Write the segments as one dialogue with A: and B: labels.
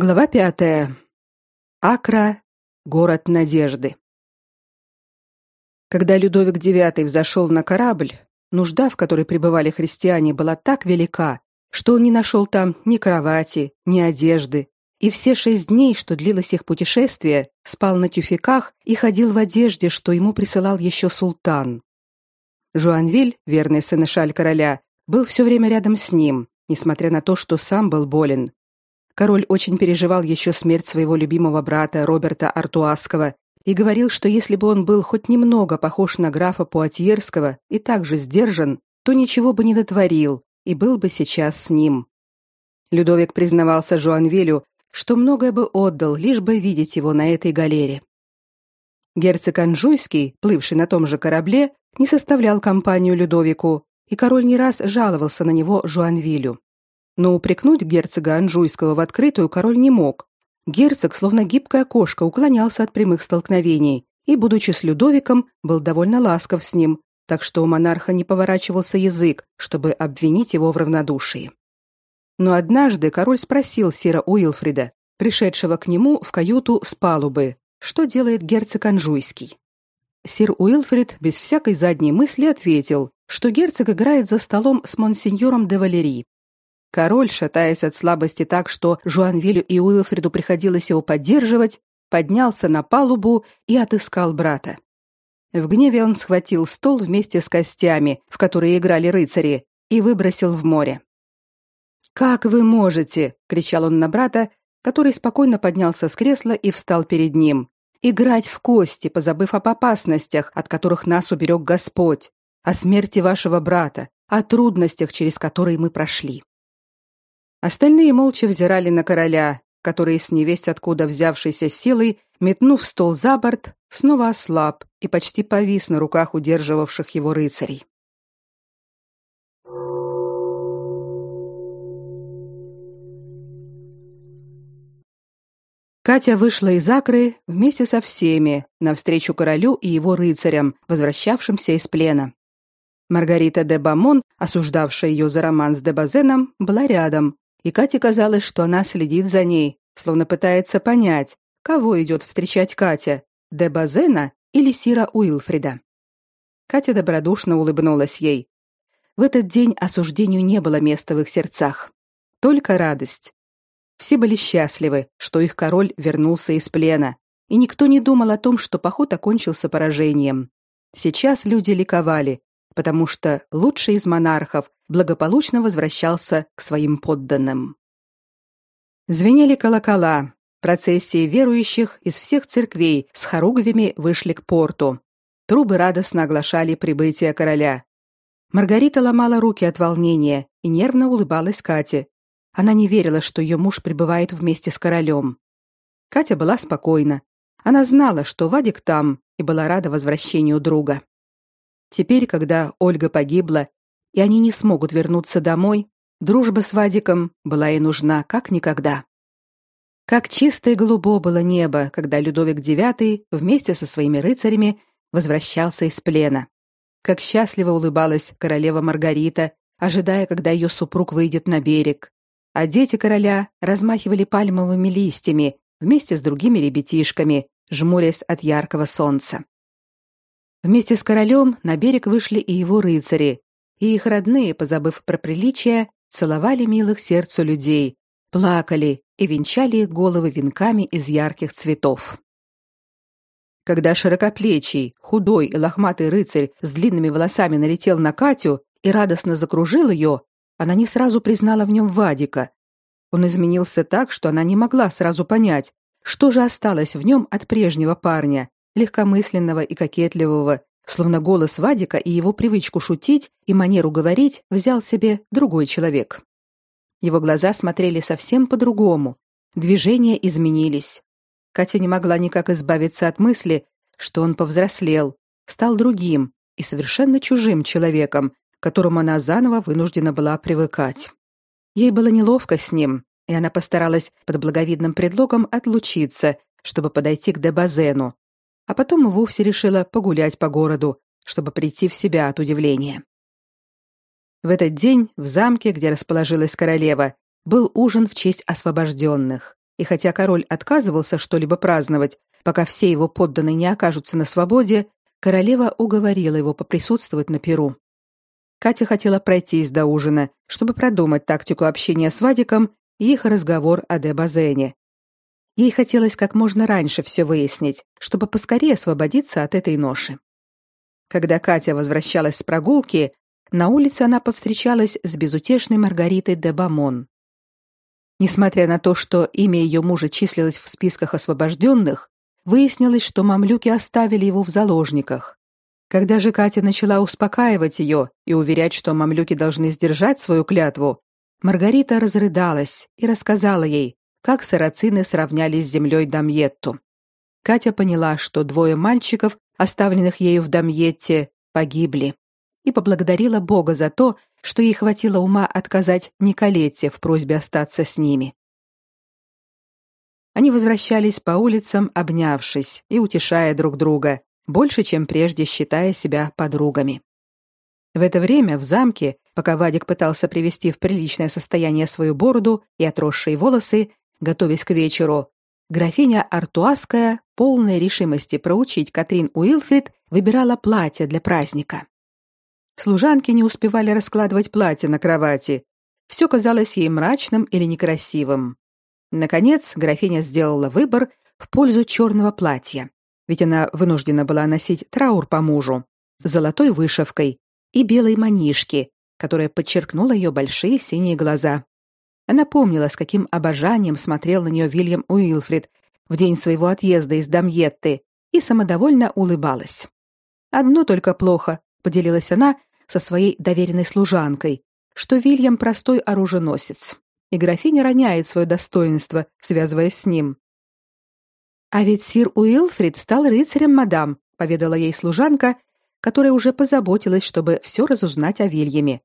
A: Глава пятая. Акра город надежды. Когда Людовик IX взошел на корабль, нужда, в которой пребывали христиане, была так велика, что он не нашел там ни кровати, ни одежды, и все шесть дней, что длилось их путешествие, спал на тюфяках и ходил в одежде, что ему присылал еще султан. Жуанвиль, верный сынышаль короля, был все время рядом с ним, несмотря на то, что сам был болен. Король очень переживал еще смерть своего любимого брата Роберта Артуаского и говорил, что если бы он был хоть немного похож на графа Пуатьерского и также сдержан, то ничего бы не дотворил и был бы сейчас с ним. Людовик признавался Жуанвилю, что многое бы отдал, лишь бы видеть его на этой галере. Герцог Анжуйский, плывший на том же корабле, не составлял компанию Людовику, и король не раз жаловался на него Жуанвилю. Но упрекнуть герцога Анжуйского в открытую король не мог. Герцог, словно гибкая кошка, уклонялся от прямых столкновений и, будучи с Людовиком, был довольно ласков с ним, так что у монарха не поворачивался язык, чтобы обвинить его в равнодушии. Но однажды король спросил сира Уилфрида, пришедшего к нему в каюту с палубы, что делает герцог Анжуйский. Сир Уилфрид без всякой задней мысли ответил, что герцог играет за столом с монсеньором де Валери. Король, шатаясь от слабости так, что Жуанвилю и Уилфриду приходилось его поддерживать, поднялся на палубу и отыскал брата. В гневе он схватил стол вместе с костями, в которые играли рыцари, и выбросил в море. Как вы можете, кричал он на брата, который спокойно поднялся с кресла и встал перед ним. Играть в кости, позабыв об опасностях, от которых нас уберег Господь, о смерти вашего брата, о трудностях, через которые мы прошли. Остальные молча взирали на короля, который с невесть откуда взявшейся силой, метнув стол за борт, снова ослаб и почти повис на руках удерживавших его рыцарей. Катя вышла из Акры вместе со всеми навстречу королю и его рыцарям, возвращавшимся из плена. Маргарита де Бамон, осуждавшая ее за роман с де Базеном, была рядом, и Кате казалось, что она следит за ней, словно пытается понять, кого идет встречать Катя, де Базена или Сира Уилфрида. Катя добродушно улыбнулась ей. В этот день осуждению не было места в их сердцах, только радость. Все были счастливы, что их король вернулся из плена, и никто не думал о том, что поход окончился поражением. Сейчас люди ликовали, потому что лучший из монархов благополучно возвращался к своим подданным. Звенели колокола, процессии верующих из всех церквей с хоругвями вышли к порту. Трубы радостно оглашали прибытие короля. Маргарита ломала руки от волнения и нервно улыбалась Кате, она не верила, что ее муж пребывает вместе с королем. Катя была спокойна. Она знала, что Вадик там, и была рада возвращению друга. Теперь, когда Ольга погибла, и они не смогут вернуться домой, дружба с Вадиком была ей нужна как никогда. Как чистое голубо было небо, когда Людовик IX вместе со своими рыцарями возвращался из плена. Как счастливо улыбалась королева Маргарита, ожидая, когда ее супруг выйдет на берег а дети короля размахивали пальмовыми листьями вместе с другими ребятишками, жмурясь от яркого солнца. Вместе с королем на берег вышли и его рыцари, и их родные, позабыв про приличия, целовали милых сердцу людей, плакали и венчали их головы венками из ярких цветов. Когда широкоплечий, худой и лохматый рыцарь с длинными волосами налетел на Катю и радостно закружил ее, она не сразу признала в нем Вадика. Он изменился так, что она не могла сразу понять, что же осталось в нем от прежнего парня, легкомысленного и кокетливого, словно голос Вадика и его привычку шутить и манеру говорить взял себе другой человек. Его глаза смотрели совсем по-другому, движения изменились. Катя не могла никак избавиться от мысли, что он повзрослел, стал другим и совершенно чужим человеком, к которому она заново вынуждена была привыкать. Ей было неловко с ним, и она постаралась под благовидным предлогом отлучиться, чтобы подойти к Дебазену, а потом и вовсе решила погулять по городу, чтобы прийти в себя от удивления. В этот день в замке, где расположилась королева, был ужин в честь освобожденных. И хотя король отказывался что-либо праздновать, пока все его подданные не окажутся на свободе, королева уговорила его поприсутствовать на перу. Катя хотела пройтись до ужина, чтобы продумать тактику общения с Вадиком и их разговор о Дебазене. Ей хотелось как можно раньше все выяснить, чтобы поскорее освободиться от этой ноши. Когда Катя возвращалась с прогулки, на улице она повстречалась с безутешной Маргаритой де Бамон. Несмотря на то, что имя ее мужа числилось в списках освобожденных, выяснилось, что мамлюки оставили его в заложниках. Когда же Катя начала успокаивать ее и уверять, что мамлюки должны сдержать свою клятву, Маргарита разрыдалась и рассказала ей, как сарацины сравняли с землей Дамьетту. Катя поняла, что двое мальчиков, оставленных ею в Дамьетте, погибли, и поблагодарила Бога за то, что ей хватило ума отказать Николете в просьбе остаться с ними. Они возвращались по улицам, обнявшись и утешая друг друга, больше, чем прежде считая себя подругами. В это время в замке, пока Вадик пытался привести в приличное состояние свою бороду и отросшие волосы, готовясь к вечеру, графиня Артуаская, полная решимости проучить Катрин Уилфрид, выбирала платье для праздника. Служанки не успевали раскладывать платье на кровати. Все казалось ей мрачным или некрасивым. Наконец, графиня сделала выбор в пользу черного платья, ведь она вынуждена была носить траур по мужу с золотой вышивкой и белой манишки, которая подчеркнула ее большие синие глаза. Она помнила, с каким обожанием смотрел на нее Вильям Уилфрид в день своего отъезда из Дамьетты и самодовольно улыбалась. Одно только плохо, поделилась она, со своей доверенной служанкой, что Вильям простой оруженосец, и графиня роняет свое достоинство, связываясь с ним. А ведь сир Уилфрид стал рыцарем, мадам, поведала ей служанка, которая уже позаботилась, чтобы все разузнать о Вильяме.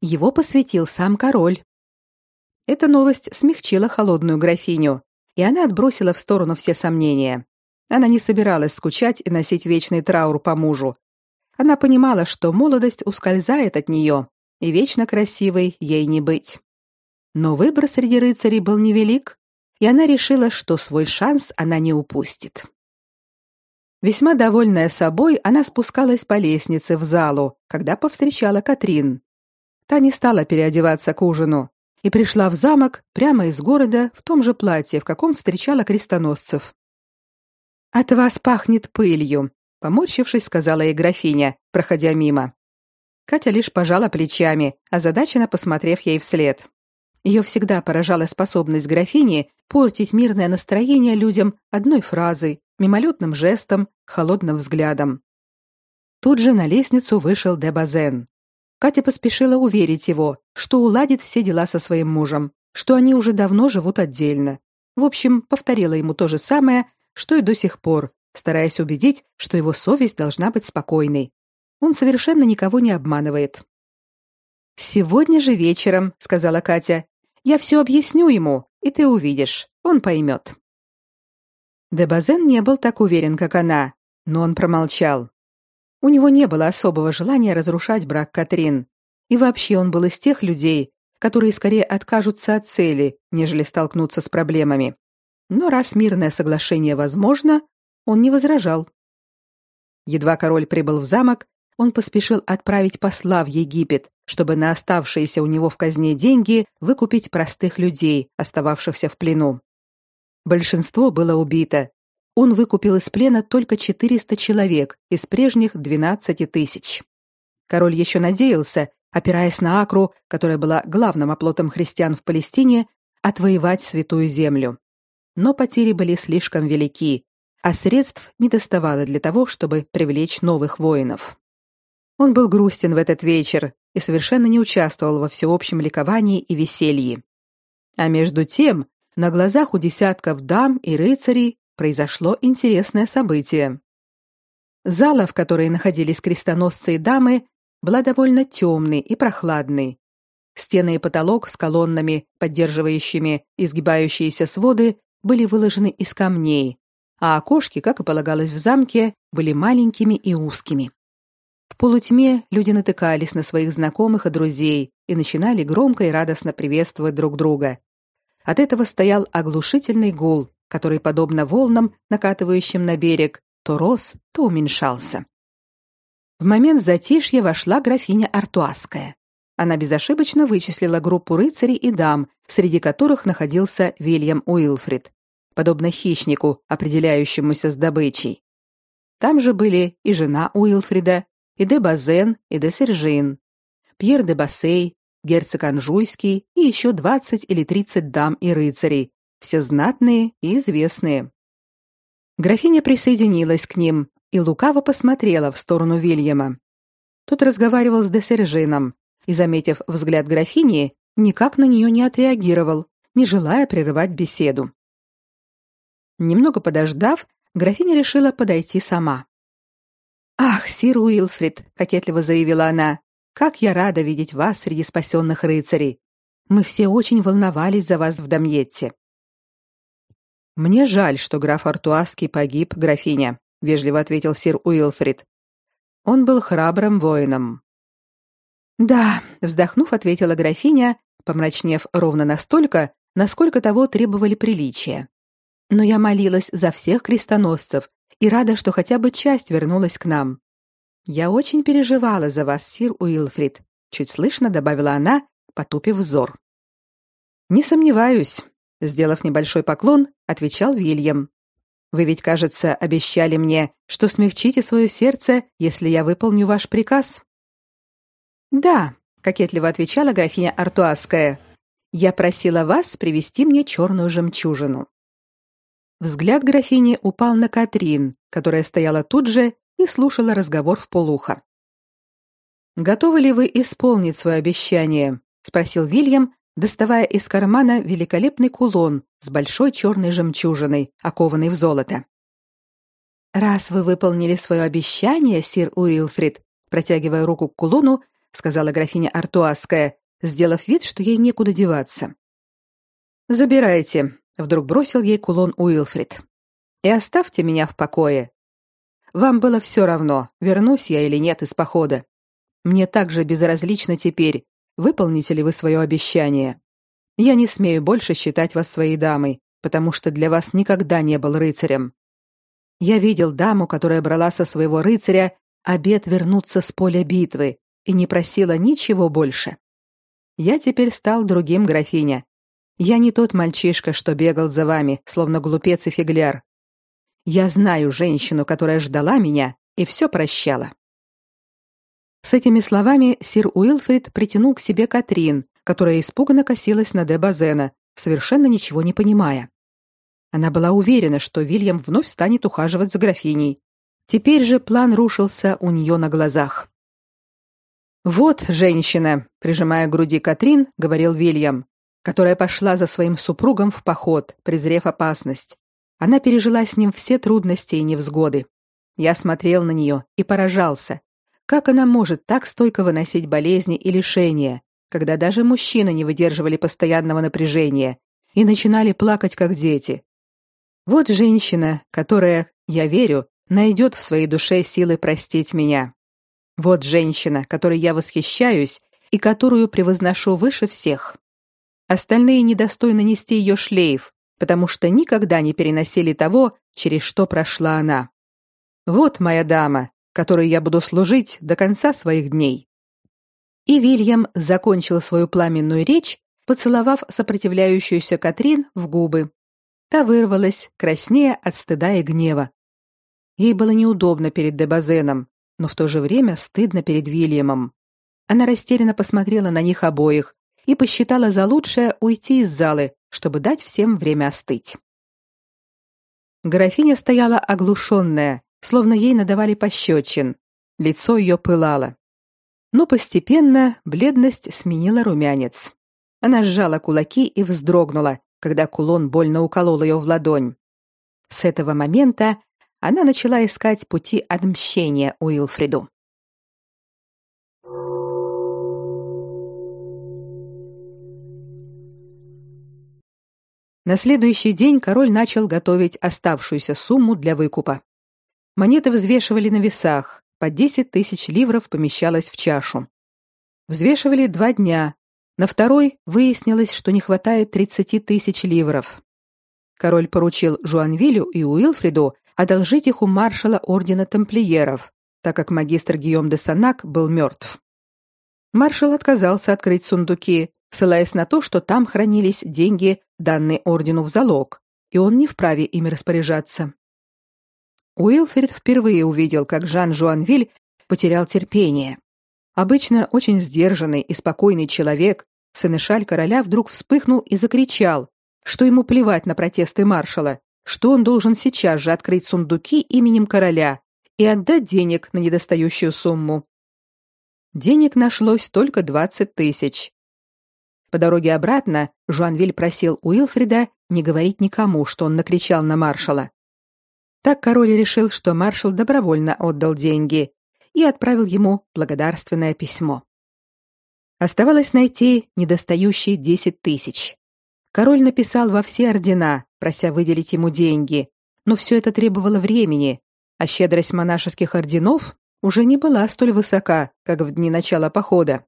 A: Его посвятил сам король. Эта новость смягчила холодную графиню, и она отбросила в сторону все сомнения. Она не собиралась скучать и носить вечный траур по мужу, она понимала, что молодость ускользает от нее, и вечно красивой ей не быть. Но выбор среди рыцарей был невелик, и она решила, что свой шанс она не упустит. Весьма довольная собой, она спускалась по лестнице в залу, когда повстречала Катрин. Та не стала переодеваться к ужину и пришла в замок прямо из города в том же платье, в каком встречала крестоносцев. «От вас пахнет пылью», поморщившись, сказала ей графиня, проходя мимо. Катя лишь пожала плечами, озадаченно посмотрев ей вслед. Ее всегда поражала способность графини портить мирное настроение людям одной фразой, мимолетным жестом, холодным взглядом. Тут же на лестницу вышел Дебазен. Катя поспешила уверить его, что уладит все дела со своим мужем, что они уже давно живут отдельно. В общем, повторила ему то же самое, что и до сих пор, стараясь убедить, что его совесть должна быть спокойной. Он совершенно никого не обманывает. Сегодня же вечером, сказала Катя. Я все объясню ему, и ты увидишь. Он поймет». Дебазен не был так уверен, как она, но он промолчал. У него не было особого желания разрушать брак Катрин, и вообще он был из тех людей, которые скорее откажутся от цели, нежели столкнутся с проблемами. Но раз мирное соглашение возможно, он не возражал. Едва король прибыл в замок, он поспешил отправить посла в Египет, чтобы на оставшиеся у него в казне деньги выкупить простых людей, остававшихся в плену. Большинство было убито. Он выкупил из плена только 400 человек из прежних 12 тысяч. Король еще надеялся, опираясь на Акру, которая была главным оплотом христиан в Палестине, отвоевать святую землю. Но потери были слишком велики, а средств не доставало для того, чтобы привлечь новых воинов. Он был грустен в этот вечер и совершенно не участвовал во всеобщем ликовании и веселье. А между тем, на глазах у десятков дам и рыцарей произошло интересное событие. Зала, в которой находились крестоносцы и дамы, была довольно темной и прохладной. Стены и потолок с колоннами, поддерживающими изгибающиеся своды, были выложены из камней, а окошки, как и полагалось в замке, были маленькими и узкими. В полутьме люди натыкались на своих знакомых и друзей и начинали громко и радостно приветствовать друг друга. От этого стоял оглушительный гул, который, подобно волнам, накатывающим на берег, то рос, то уменьшался. В момент затишья вошла графиня Артуаская. Она безошибочно вычислила группу рыцарей и дам, среди которых находился Вильям Уилфрид, подобно хищнику, определяющемуся с добычей. Там же были и жена Уилфрида, и де Базен, и де Сержин, Пьер де Бассей, герцог Анжуйский и еще двадцать или тридцать дам и рыцарей, все знатные и известные. Графиня присоединилась к ним и лукаво посмотрела в сторону Вильяма. Тот разговаривал с де Сержином и, заметив взгляд графини, никак на нее не отреагировал, не желая прерывать беседу. Немного подождав, графиня решила подойти сама. «Ах, сир Уилфрид!» — кокетливо заявила она. «Как я рада видеть вас среди спасенных рыцарей! Мы все очень волновались за вас в Дамьетте». «Мне жаль, что граф Артуаский погиб, графиня», — вежливо ответил сир Уилфрид. «Он был храбрым воином». «Да», — вздохнув, ответила графиня, помрачнев ровно настолько, насколько того требовали приличия. «Но я молилась за всех крестоносцев и рада, что хотя бы часть вернулась к нам. Я очень переживала за вас, сир Уилфрид, чуть слышно добавила она, потупив взор. Не сомневаюсь, сделав небольшой поклон, отвечал Вильям. Вы ведь, кажется, обещали мне, что смягчите свое сердце, если я выполню ваш приказ. Да, кокетливо отвечала графиня Артуаская. Я просила вас привести мне черную жемчужину. Взгляд графини упал на Катрин, которая стояла тут же и слушала разговор в полухо. Готовы ли вы исполнить свое обещание? спросил Вильям, доставая из кармана великолепный кулон с большой черной жемчужиной, окованной в золото. Раз вы выполнили свое обещание, сир Уилфрид, протягивая руку к кулону, сказала графиня Артуаская, сделав вид, что ей некуда деваться. Забирайте, вдруг бросил ей кулон Уилфрид. И оставьте меня в покое. Вам было все равно, вернусь я или нет из похода. Мне также безразлично теперь, выполните ли вы свое обещание. Я не смею больше считать вас своей дамой, потому что для вас никогда не был рыцарем. Я видел даму, которая брала со своего рыцаря обет вернуться с поля битвы, и не просила ничего больше. Я теперь стал другим, графиня. Я не тот мальчишка, что бегал за вами, словно глупец и фигляр. Я знаю женщину, которая ждала меня и все прощала. С этими словами сир Уилфрид притянул к себе Катрин, которая испуганно косилась на де Базена, совершенно ничего не понимая. Она была уверена, что Вильям вновь станет ухаживать за графиней. Теперь же план рушился у нее на глазах. Вот женщина, прижимая к груди Катрин, говорил Вильям, которая пошла за своим супругом в поход, презрев опасность. Она пережила с ним все трудности и невзгоды. Я смотрел на нее и поражался. Как она может так стойко выносить болезни и лишения, когда даже мужчины не выдерживали постоянного напряжения и начинали плакать как дети? Вот женщина, которая, я верю, найдет в своей душе силы простить меня. Вот женщина, которой я восхищаюсь и которую превозношу выше всех. Остальные недостойны нести ее шлейф, потому что никогда не переносили того, через что прошла она. Вот моя дама, которой я буду служить до конца своих дней. И Вильям закончил свою пламенную речь, поцеловав сопротивляющуюся Катрин в губы. Та вырвалась, краснея от стыда и гнева. Ей было неудобно перед Дебазеном, но в то же время стыдно перед Вильямом. Она растерянно посмотрела на них обоих и посчитала за лучшее уйти из залы, чтобы дать всем время остыть. Графиня стояла оглушенная, словно ей надавали пощечин. Лицо ее пылало. Но постепенно бледность сменила румянец. Она сжала кулаки и вздрогнула, когда кулон больно уколол ее в ладонь. С этого момента она начала искать пути отмщения Уилфриду. На следующий день король начал готовить оставшуюся сумму для выкупа. Монеты взвешивали на весах, по 10 тысяч ливров помещалось в чашу. Взвешивали два дня, На второй выяснилось, что не хватает 30 тысяч ливров. Король поручил Жуанвилю и Уилфриду одолжить их у маршала ордена тамплиеров, так как магистр Гийом де Санак был мертв. Маршал отказался открыть сундуки, ссылаясь на то, что там хранились деньги, данные ордену в залог, и он не вправе ими распоряжаться. Уилфрид впервые увидел, как Жан Жуанвиль потерял терпение. Обычно очень сдержанный и спокойный человек, сынышаль короля вдруг вспыхнул и закричал, что ему плевать на протесты маршала, что он должен сейчас же открыть сундуки именем короля и отдать денег на недостающую сумму. Денег нашлось только двадцать тысяч. По дороге обратно Жуанвиль просил Уилфрида не говорить никому, что он накричал на маршала. Так король решил, что маршал добровольно отдал деньги и отправил ему благодарственное письмо. Оставалось найти недостающие десять тысяч. Король написал во все ордена, прося выделить ему деньги, но все это требовало времени, а щедрость монашеских орденов уже не была столь высока, как в дни начала похода.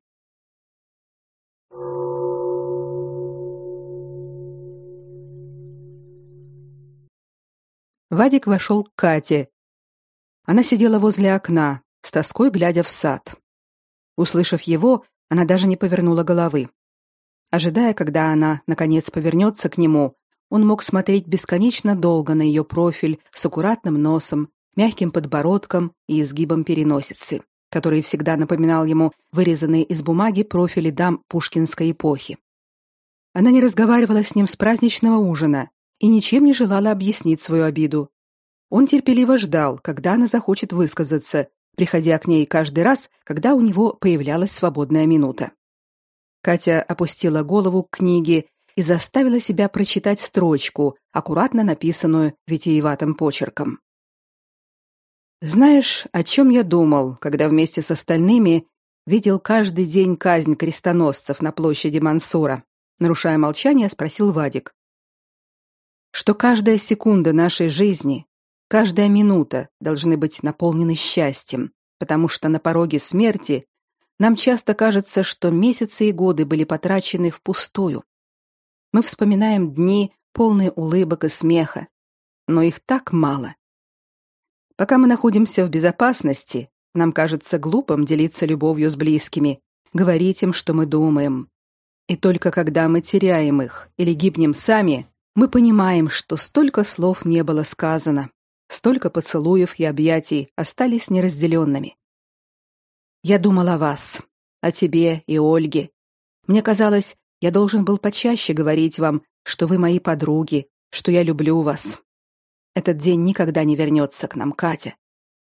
A: Вадик вошел к Кате. Она сидела возле окна, с тоской глядя в сад. Услышав его, она даже не повернула головы. Ожидая, когда она наконец повернется к нему, он мог смотреть бесконечно долго на ее профиль с аккуратным носом, мягким подбородком и изгибом переносицы, который всегда напоминал ему вырезанные из бумаги профили дам пушкинской эпохи. Она не разговаривала с ним с праздничного ужина и ничем не желала объяснить свою обиду. Он терпеливо ждал, когда она захочет высказаться, приходя к ней каждый раз, когда у него появлялась свободная минута. Катя опустила голову к книге и заставила себя прочитать строчку, аккуратно написанную витиеватым почерком. Знаешь, о чем я думал, когда вместе с остальными видел каждый день казнь крестоносцев на площади Мансура? Нарушая молчание, спросил Вадик. Что каждая секунда нашей жизни, каждая минута должны быть наполнены счастьем, потому что на пороге смерти нам часто кажется, что месяцы и годы были потрачены впустую. Мы вспоминаем дни, полные улыбок и смеха, но их так мало. Пока мы находимся в безопасности, нам кажется глупым делиться любовью с близкими, говорить им, что мы думаем. И только когда мы теряем их или гибнем сами, мы понимаем, что столько слов не было сказано, столько поцелуев и объятий остались неразделенными. Я думал о вас, о тебе и Ольге. Мне казалось, я должен был почаще говорить вам, что вы мои подруги, что я люблю вас. Этот день никогда не вернется к нам, Катя.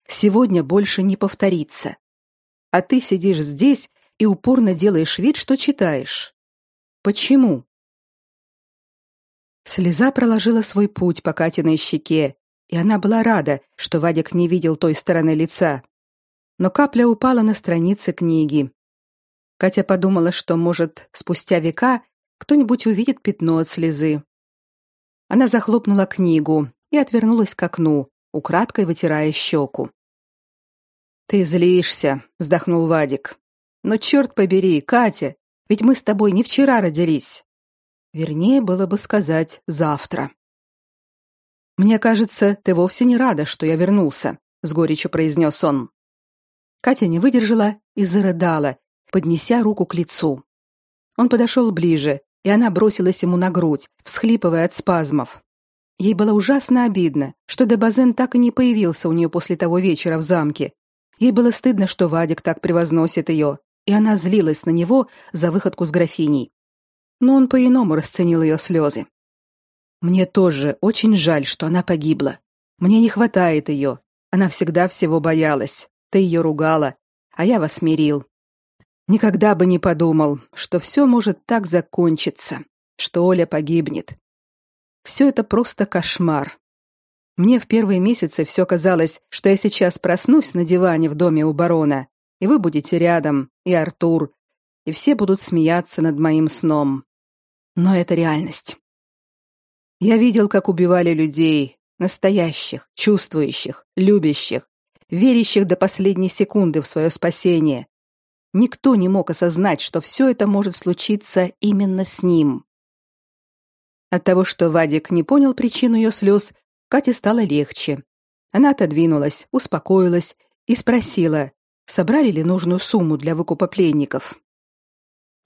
A: Сегодня больше не повторится. А ты сидишь здесь и упорно делаешь вид, что читаешь. Почему? Слеза проложила свой путь по Катиной щеке, и она была рада, что Вадик не видел той стороны лица. Но капля упала на страницы книги. Катя подумала, что, может, спустя века кто-нибудь увидит пятно от слезы. Она захлопнула книгу, и отвернулась к окну, украдкой вытирая щеку. «Ты злишься», — вздохнул Вадик. «Но черт побери, Катя, ведь мы с тобой не вчера родились. Вернее, было бы сказать «завтра». «Мне кажется, ты вовсе не рада, что я вернулся», — с горечью произнес он. Катя не выдержала и зарыдала, поднеся руку к лицу. Он подошел ближе, и она бросилась ему на грудь, всхлипывая от спазмов. Ей было ужасно обидно, что Дебазен так и не появился у нее после того вечера в замке. Ей было стыдно, что Вадик так превозносит ее, и она злилась на него за выходку с графиней. Но он по-иному расценил ее слезы. «Мне тоже очень жаль, что она погибла. Мне не хватает ее. Она всегда всего боялась. Ты ее ругала, а я вас мирил. Никогда бы не подумал, что все может так закончиться, что Оля погибнет. Все это просто кошмар. Мне в первые месяцы все казалось, что я сейчас проснусь на диване в доме у барона, и вы будете рядом, и Артур, и все будут смеяться над моим сном. Но это реальность. Я видел, как убивали людей, настоящих, чувствующих, любящих, верящих до последней секунды в свое спасение. Никто не мог осознать, что все это может случиться именно с ним. От того, что Вадик не понял причину ее слез, Кате стало легче. Она отодвинулась, успокоилась и спросила, собрали ли нужную сумму для выкупа пленников.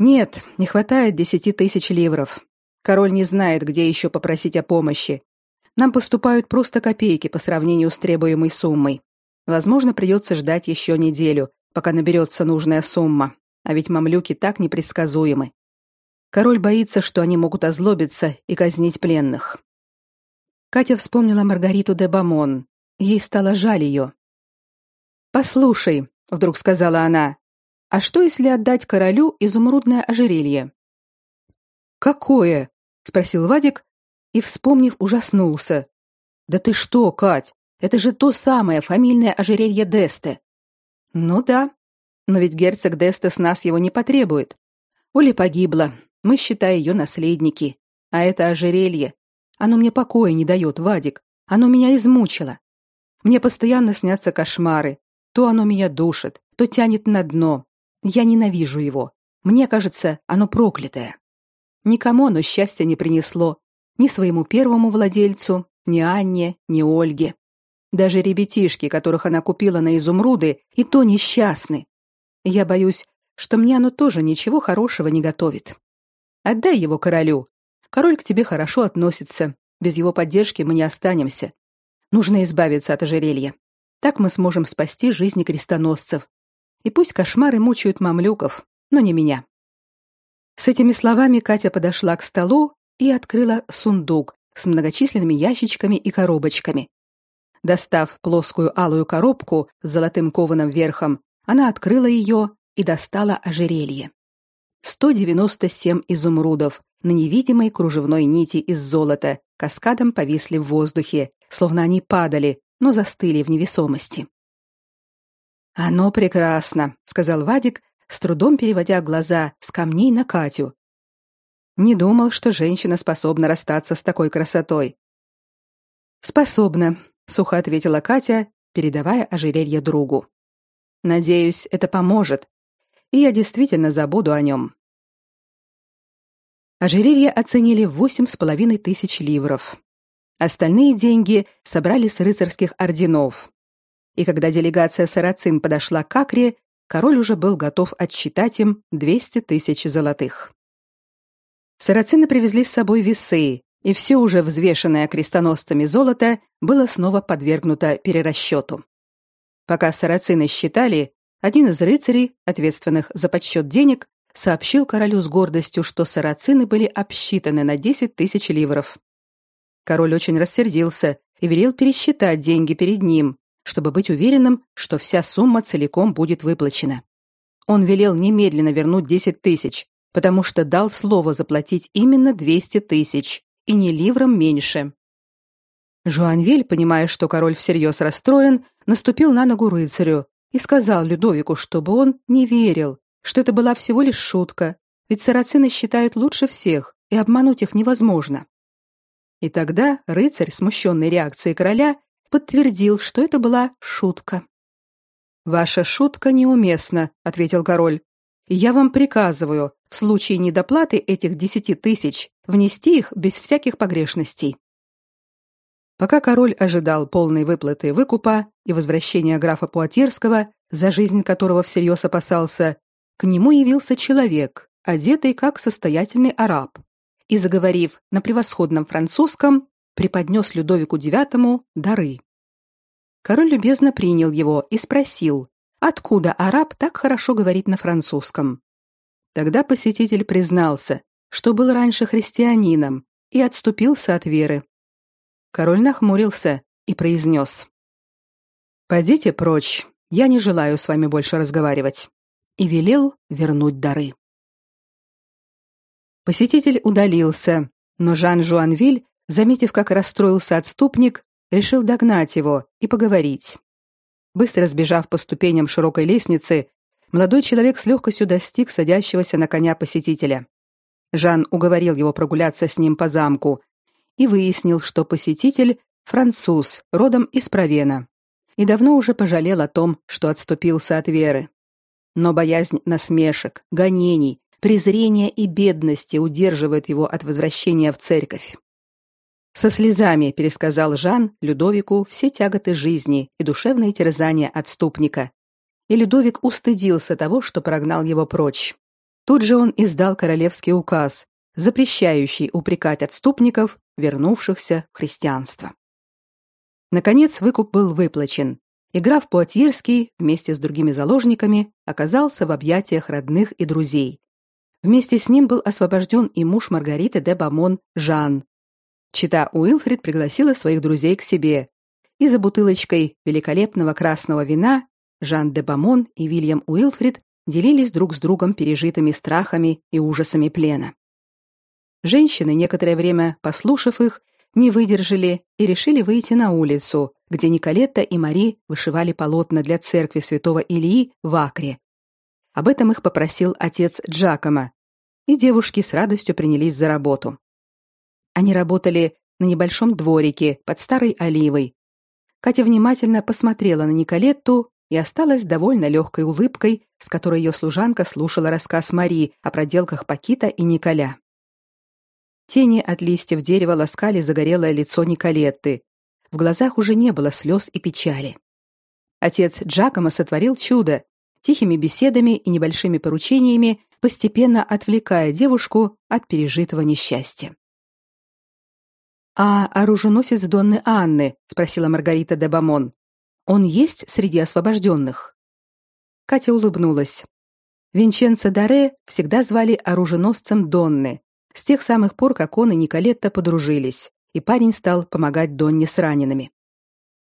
A: Нет, не хватает десяти тысяч ливров. Король не знает, где еще попросить о помощи. Нам поступают просто копейки по сравнению с требуемой суммой. Возможно, придется ждать еще неделю, пока наберется нужная сумма. А ведь мамлюки так непредсказуемы. Король боится, что они могут озлобиться и казнить пленных. Катя вспомнила Маргариту де Бамон. Ей стало жаль ее. «Послушай», — вдруг сказала она, — «а что, если отдать королю изумрудное ожерелье?» «Какое?» — спросил Вадик и, вспомнив, ужаснулся. «Да ты что, Кать, это же то самое фамильное ожерелье Десте». «Ну да, но ведь герцог Десте с нас его не потребует. Оля погибла, мы, считай, ее наследники. А это ожерелье, оно мне покоя не дает, Вадик, оно меня измучило. Мне постоянно снятся кошмары. То оно меня душит, то тянет на дно. Я ненавижу его. Мне кажется, оно проклятое. Никому оно счастья не принесло. Ни своему первому владельцу, ни Анне, ни Ольге. Даже ребятишки, которых она купила на изумруды, и то несчастны. Я боюсь, что мне оно тоже ничего хорошего не готовит. Отдай его королю. Король к тебе хорошо относится. Без его поддержки мы не останемся. Нужно избавиться от ожерелья. Так мы сможем спасти жизни крестоносцев. И пусть кошмары мучают мамлюков, но не меня. С этими словами Катя подошла к столу и открыла сундук с многочисленными ящичками и коробочками. Достав плоскую алую коробку с золотым кованым верхом, она открыла ее и достала ожерелье. 197 изумрудов на невидимой кружевной нити из золота каскадом повисли в воздухе, словно они падали, но застыли в невесомости. «Оно прекрасно», — сказал Вадик, с трудом переводя глаза с камней на Катю. Не думал, что женщина способна расстаться с такой красотой. Способна, сухо ответила Катя, передавая ожерелье другу. Надеюсь, это поможет, и я действительно забуду о нем. Ожерелье оценили в восемь с половиной тысяч ливров. Остальные деньги собрали с рыцарских орденов. И когда делегация сарацин подошла к Акре, король уже был готов отсчитать им 200 тысяч золотых. Сарацины привезли с собой весы, и все уже взвешенное крестоносцами золото было снова подвергнуто перерасчету. Пока сарацины считали, один из рыцарей, ответственных за подсчет денег, сообщил королю с гордостью, что сарацины были обсчитаны на 10 тысяч ливров. Король очень рассердился и велел пересчитать деньги перед ним, чтобы быть уверенным, что вся сумма целиком будет выплачена. Он велел немедленно вернуть 10 тысяч, потому что дал слово заплатить именно 200 тысяч, и не ливром меньше. Жуанвель, понимая, что король всерьез расстроен, наступил на ногу рыцарю и сказал Людовику, чтобы он не верил, что это была всего лишь шутка, ведь сарацины считают лучше всех, и обмануть их невозможно. И тогда рыцарь, смущенный реакцией короля, подтвердил, что это была шутка. Ваша шутка неуместна, ответил король. Я вам приказываю, в случае недоплаты этих десяти тысяч, внести их без всяких погрешностей. Пока король ожидал полной выплаты выкупа и возвращения графа Пуатьерского, за жизнь которого всерьез опасался, к нему явился человек, одетый как состоятельный араб, и заговорив на превосходном французском, преподнес Людовику IX дары. Король любезно принял его и спросил, откуда араб так хорошо говорит на французском. Тогда посетитель признался, что был раньше христианином и отступился от веры. Король нахмурился и произнес. «Пойдите прочь, я не желаю с вами больше разговаривать», и велел вернуть дары. Посетитель удалился, но Жан Жуанвиль, заметив, как расстроился отступник, решил догнать его и поговорить. Быстро сбежав по ступеням широкой лестницы, молодой человек с легкостью достиг садящегося на коня посетителя. Жан уговорил его прогуляться с ним по замку и выяснил, что посетитель француз, родом из Провена, и давно уже пожалел о том, что отступился от веры. но боязнь насмешек, гонений, презрения и бедности удерживает его от возвращения в церковь. Со слезами пересказал Жан Людовику все тяготы жизни и душевные терзания отступника. И Людовик устыдился того, что прогнал его прочь. Тут же он издал королевский указ, запрещающий упрекать отступников, вернувшихся в христианство. Наконец выкуп был выплачен, и граф Пуатьерский вместе с другими заложниками оказался в объятиях родных и друзей. Вместе с ним был освобожден и муж Маргариты де Бамон Жан, Чита Уилфрид пригласила своих друзей к себе, и за бутылочкой великолепного красного вина Жан де Бамон и Вильям Уилфрид делились друг с другом пережитыми страхами и ужасами плена. Женщины, некоторое время послушав их, не выдержали и решили выйти на улицу, где Николетта и Мари вышивали полотна для церкви святого Илии в Акре. Об этом их попросил отец Джакома, и девушки с радостью принялись за работу. Они работали на небольшом дворике под старой оливой. Катя внимательно посмотрела на Николетту и осталась довольно легкой улыбкой, с которой ее служанка слушала рассказ Мари о проделках Пакита и Николя. Тени от листьев дерева ласкали загорелое лицо Николетты. В глазах уже не было слез и печали. Отец Джакома сотворил чудо, тихими беседами и небольшими поручениями, постепенно отвлекая девушку от пережитого несчастья. А оруженосец Донны Анны, спросила Маргарита де Бамон. Он есть среди освобожденных?» Катя улыбнулась. Винченцо Даре всегда звали оруженосцем Донны, с тех самых пор, как он и Николетта подружились, и парень стал помогать Донне с ранеными.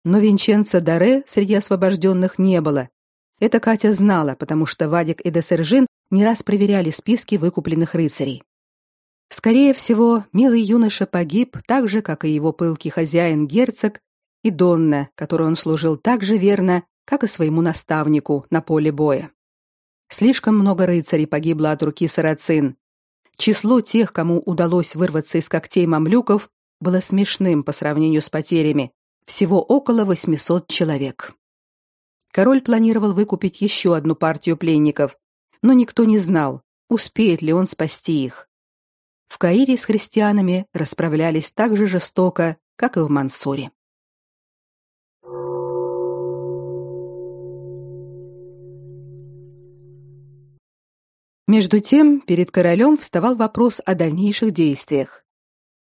A: Но Винченцо Даре среди освобожденных не было. Это Катя знала, потому что Вадик и Десержин не раз проверяли списки выкупленных рыцарей. Скорее всего, милый юноша погиб так же, как и его пылкий хозяин герцог и Донна, которой он служил так же верно, как и своему наставнику на поле боя. Слишком много рыцарей погибло от руки сарацин. Число тех, кому удалось вырваться из когтей мамлюков, было смешным по сравнению с потерями, всего около 800 человек. Король планировал выкупить еще одну партию пленников, но никто не знал, успеет ли он спасти их в Каире с христианами расправлялись так же жестоко, как и в Мансуре. Между тем, перед королем вставал вопрос о дальнейших действиях.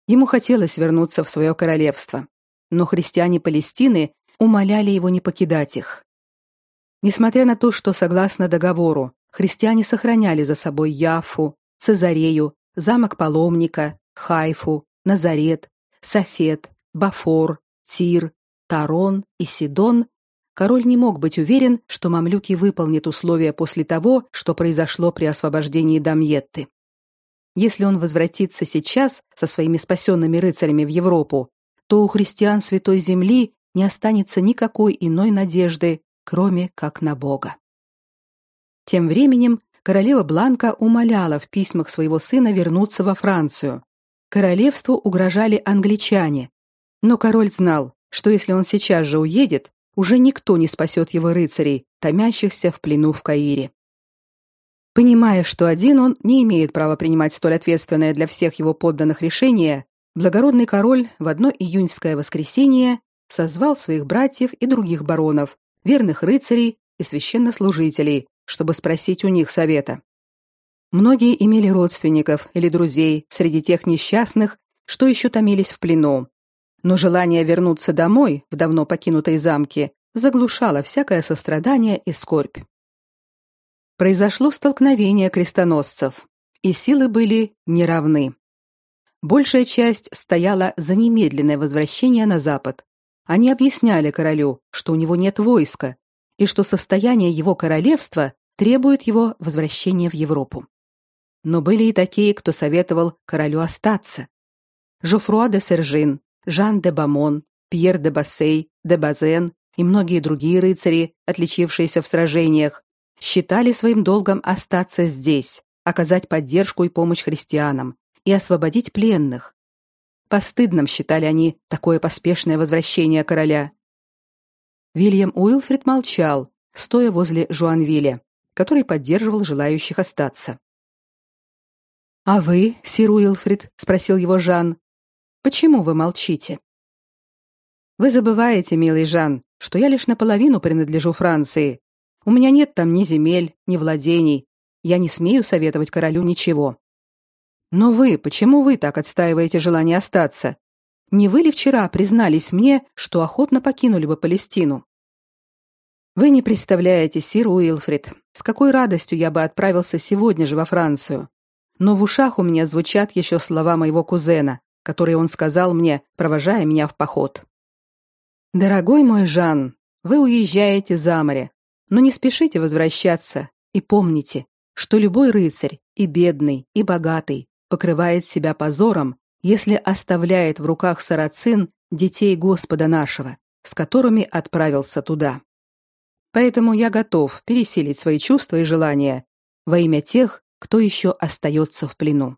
A: Ему хотелось вернуться в свое королевство, но христиане Палестины умоляли его не покидать их. Несмотря на то, что согласно договору христиане сохраняли за собой Яфу, Цезарею замок Паломника, Хайфу, Назарет, Софет, Бафор, Тир, Тарон и Сидон, король не мог быть уверен, что мамлюки выполнят условия после того, что произошло при освобождении Дамьетты. Если он возвратится сейчас со своими спасенными рыцарями в Европу, то у христиан Святой Земли не останется никакой иной надежды, кроме как на Бога. Тем временем королева Бланка умоляла в письмах своего сына вернуться во Францию. Королевству угрожали англичане, но король знал, что если он сейчас же уедет, уже никто не спасет его рыцарей, томящихся в плену в Каире. Понимая, что один он не имеет права принимать столь ответственное для всех его подданных решение, благородный король в одно июньское воскресенье созвал своих братьев и других баронов, верных рыцарей и священнослужителей, чтобы спросить у них совета. Многие имели родственников или друзей среди тех несчастных, что еще томились в плену. Но желание вернуться домой, в давно покинутой замке, заглушало всякое сострадание и скорбь. Произошло столкновение крестоносцев, и силы были неравны. Большая часть стояла за немедленное возвращение на запад. Они объясняли королю, что у него нет войска, и что состояние его королевства требует его возвращения в Европу. Но были и такие, кто советовал королю остаться. Жофруа де Сержин, Жан де Бамон, Пьер де Бассей, де Базен и многие другие рыцари, отличившиеся в сражениях, считали своим долгом остаться здесь, оказать поддержку и помощь христианам и освободить пленных. Постыдным считали они такое поспешное возвращение короля. Вильям Уилфрид молчал, стоя возле Жуанвиля, который поддерживал желающих остаться. «А вы, сир Уилфрид?» — спросил его Жан. «Почему вы молчите?» «Вы забываете, милый Жан, что я лишь наполовину принадлежу Франции. У меня нет там ни земель, ни владений. Я не смею советовать королю ничего. Но вы, почему вы так отстаиваете желание остаться? Не вы ли вчера признались мне, что охотно покинули бы Палестину? Вы не представляете, сир Уилфрид, с какой радостью я бы отправился сегодня же во Францию но в ушах у меня звучат еще слова моего кузена, которые он сказал мне, провожая меня в поход. Дорогой мой Жан, вы уезжаете за море, но не спешите возвращаться и помните, что любой рыцарь, и бедный, и богатый, покрывает себя позором, если оставляет в руках сарацин детей Господа нашего, с которыми отправился туда. Поэтому я готов пересилить свои чувства и желания во имя тех, кто еще остается в плену.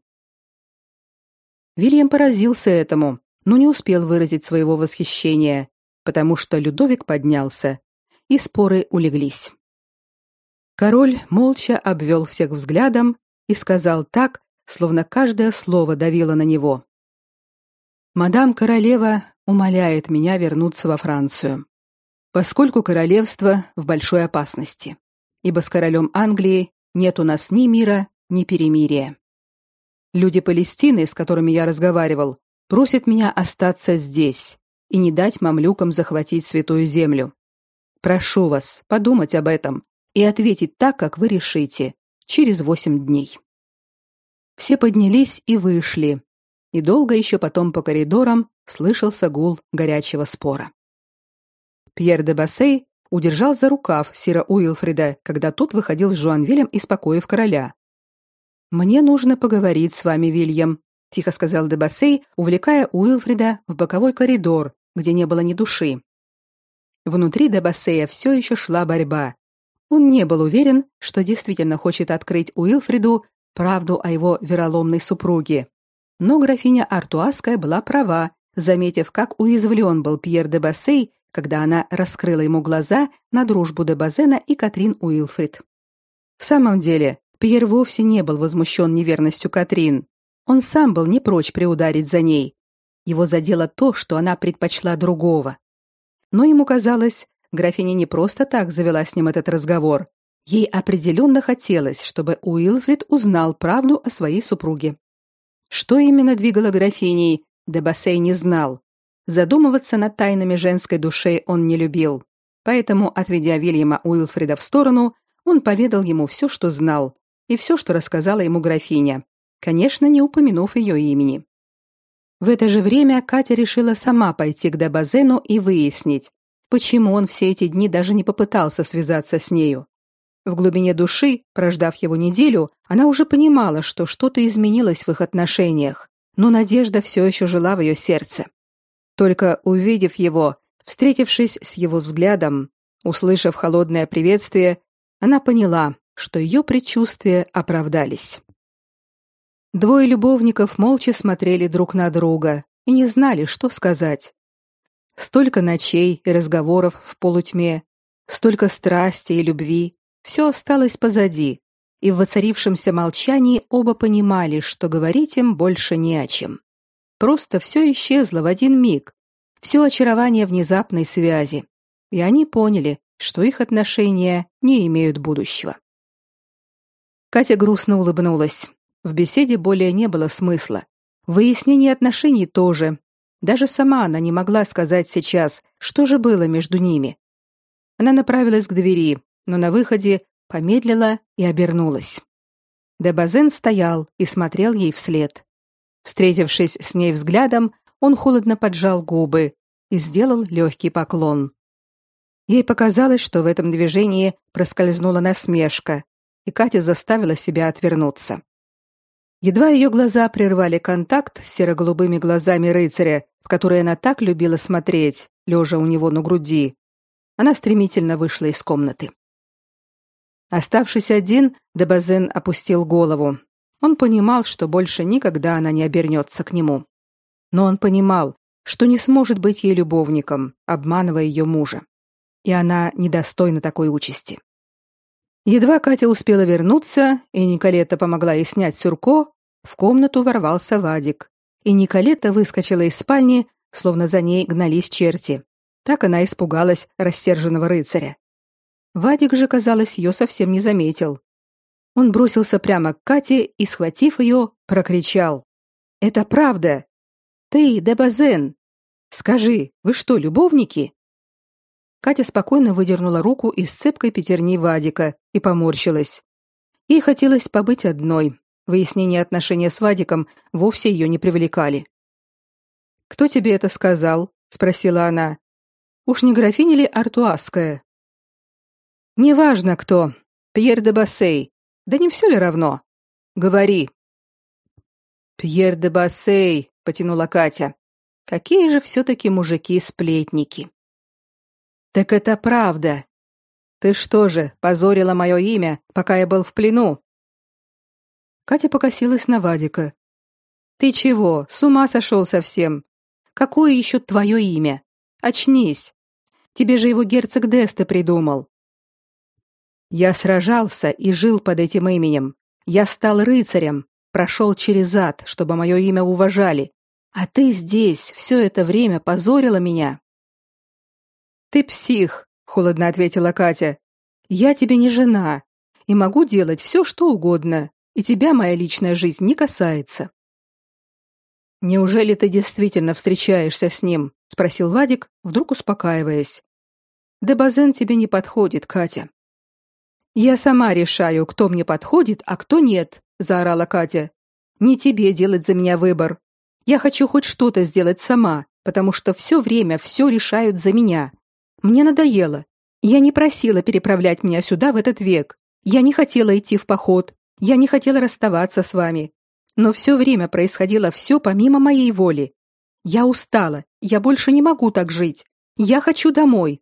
A: Вильям поразился этому, но не успел выразить своего восхищения, потому что Людовик поднялся, и споры улеглись. Король молча обвел всех взглядом и сказал так, словно каждое слово давило на него. «Мадам королева умоляет меня вернуться во Францию, поскольку королевство в большой опасности, ибо с королем Англии нет у нас ни мира, ни перемирия. Люди Палестины, с которыми я разговаривал, просят меня остаться здесь и не дать мамлюкам захватить святую землю. Прошу вас подумать об этом и ответить так, как вы решите, через восемь дней. Все поднялись и вышли, и долго еще потом по коридорам слышался гул горячего спора. Пьер де Бассей удержал за рукав сира Уилфрида, когда тот выходил с Жуанвилем из покоев короля. «Мне нужно поговорить с вами, Вильям», — тихо сказал Дебасей, увлекая Уилфрида в боковой коридор, где не было ни души. Внутри Дебасея все еще шла борьба. Он не был уверен, что действительно хочет открыть Уилфриду правду о его вероломной супруге. Но графиня Артуаская была права, заметив, как уязвлен был Пьер де Бассей когда она раскрыла ему глаза на дружбу де Базена и Катрин Уилфрид. В самом деле, Пьер вовсе не был возмущен неверностью Катрин. Он сам был не прочь приударить за ней. Его задело то, что она предпочла другого. Но ему казалось, графиня не просто так завела с ним этот разговор. Ей определенно хотелось, чтобы Уилфрид узнал правду о своей супруге. Что именно двигало графиней, Дебасей не знал, Задумываться над тайнами женской души он не любил. Поэтому, отведя Вильяма Уилфрида в сторону, он поведал ему все, что знал, и все, что рассказала ему графиня, конечно, не упомянув ее имени. В это же время Катя решила сама пойти к Дебазену и выяснить, почему он все эти дни даже не попытался связаться с нею. В глубине души, прождав его неделю, она уже понимала, что что-то изменилось в их отношениях, но надежда все еще жила в ее сердце. Только увидев его, встретившись с его взглядом, услышав холодное приветствие, она поняла, что ее предчувствия оправдались. Двое любовников молча смотрели друг на друга и не знали, что сказать. Столько ночей и разговоров в полутьме, столько страсти и любви, все осталось позади, и в воцарившемся молчании оба понимали, что говорить им больше не о чем. Просто все исчезло в один миг. Все очарование внезапной связи. И они поняли, что их отношения не имеют будущего. Катя грустно улыбнулась. В беседе более не было смысла. В выяснении отношений тоже. Даже сама она не могла сказать сейчас, что же было между ними. Она направилась к двери, но на выходе помедлила и обернулась. Дебазен стоял и смотрел ей вслед. Встретившись с ней взглядом, он холодно поджал губы и сделал легкий поклон. Ей показалось, что в этом движении проскользнула насмешка, и Катя заставила себя отвернуться. Едва ее глаза прервали контакт с серо-голубыми глазами рыцаря, в которые она так любила смотреть, лежа у него на груди, она стремительно вышла из комнаты. Оставшись один, Дебазен опустил голову. Он понимал, что больше никогда она не обернется к нему. Но он понимал, что не сможет быть ей любовником, обманывая ее мужа. И она недостойна такой участи. Едва Катя успела вернуться, и Николета помогла ей снять сюрко, в комнату ворвался Вадик. И Николета выскочила из спальни, словно за ней гнались черти. Так она испугалась рассерженного рыцаря. Вадик же, казалось, ее совсем не заметил. Он бросился прямо к Кате и, схватив ее, прокричал. «Это правда! Ты, Дебазен! Скажи, вы что, любовники?» Катя спокойно выдернула руку из цепкой пятерни Вадика и поморщилась. Ей хотелось побыть одной. Выяснение отношений с Вадиком вовсе ее не привлекали. «Кто тебе это сказал?» — спросила она. «Уж не графиня ли Артуаская?» «Неважно кто. Пьер де Бассей. Да не все ли равно? Говори». «Пьер де Бассей», — потянула Катя. «Какие же все-таки мужики-сплетники». Так это правда. Ты что же, позорила мое имя, пока я был в плену? Катя покосилась на Вадика. Ты чего, с ума сошел совсем? Какое еще твое имя? Очнись. Тебе же его герцог Десте придумал. Я сражался и жил под этим именем. Я стал рыцарем, прошел через ад, чтобы мое имя уважали. А ты здесь все это время позорила меня. Ты псих, холодно ответила Катя. Я тебе не жена и могу делать все, что угодно, и тебя моя личная жизнь не касается. Неужели ты действительно встречаешься с ним? спросил Вадик, вдруг успокаиваясь. Да базен тебе не подходит, Катя. Я сама решаю, кто мне подходит, а кто нет, заорала Катя. Не тебе делать за меня выбор. Я хочу хоть что-то сделать сама, потому что все время все решают за меня. Мне надоело. Я не просила переправлять меня сюда в этот век. Я не хотела идти в поход. Я не хотела расставаться с вами. Но все время происходило все помимо моей воли. Я устала. Я больше не могу так жить. Я хочу домой.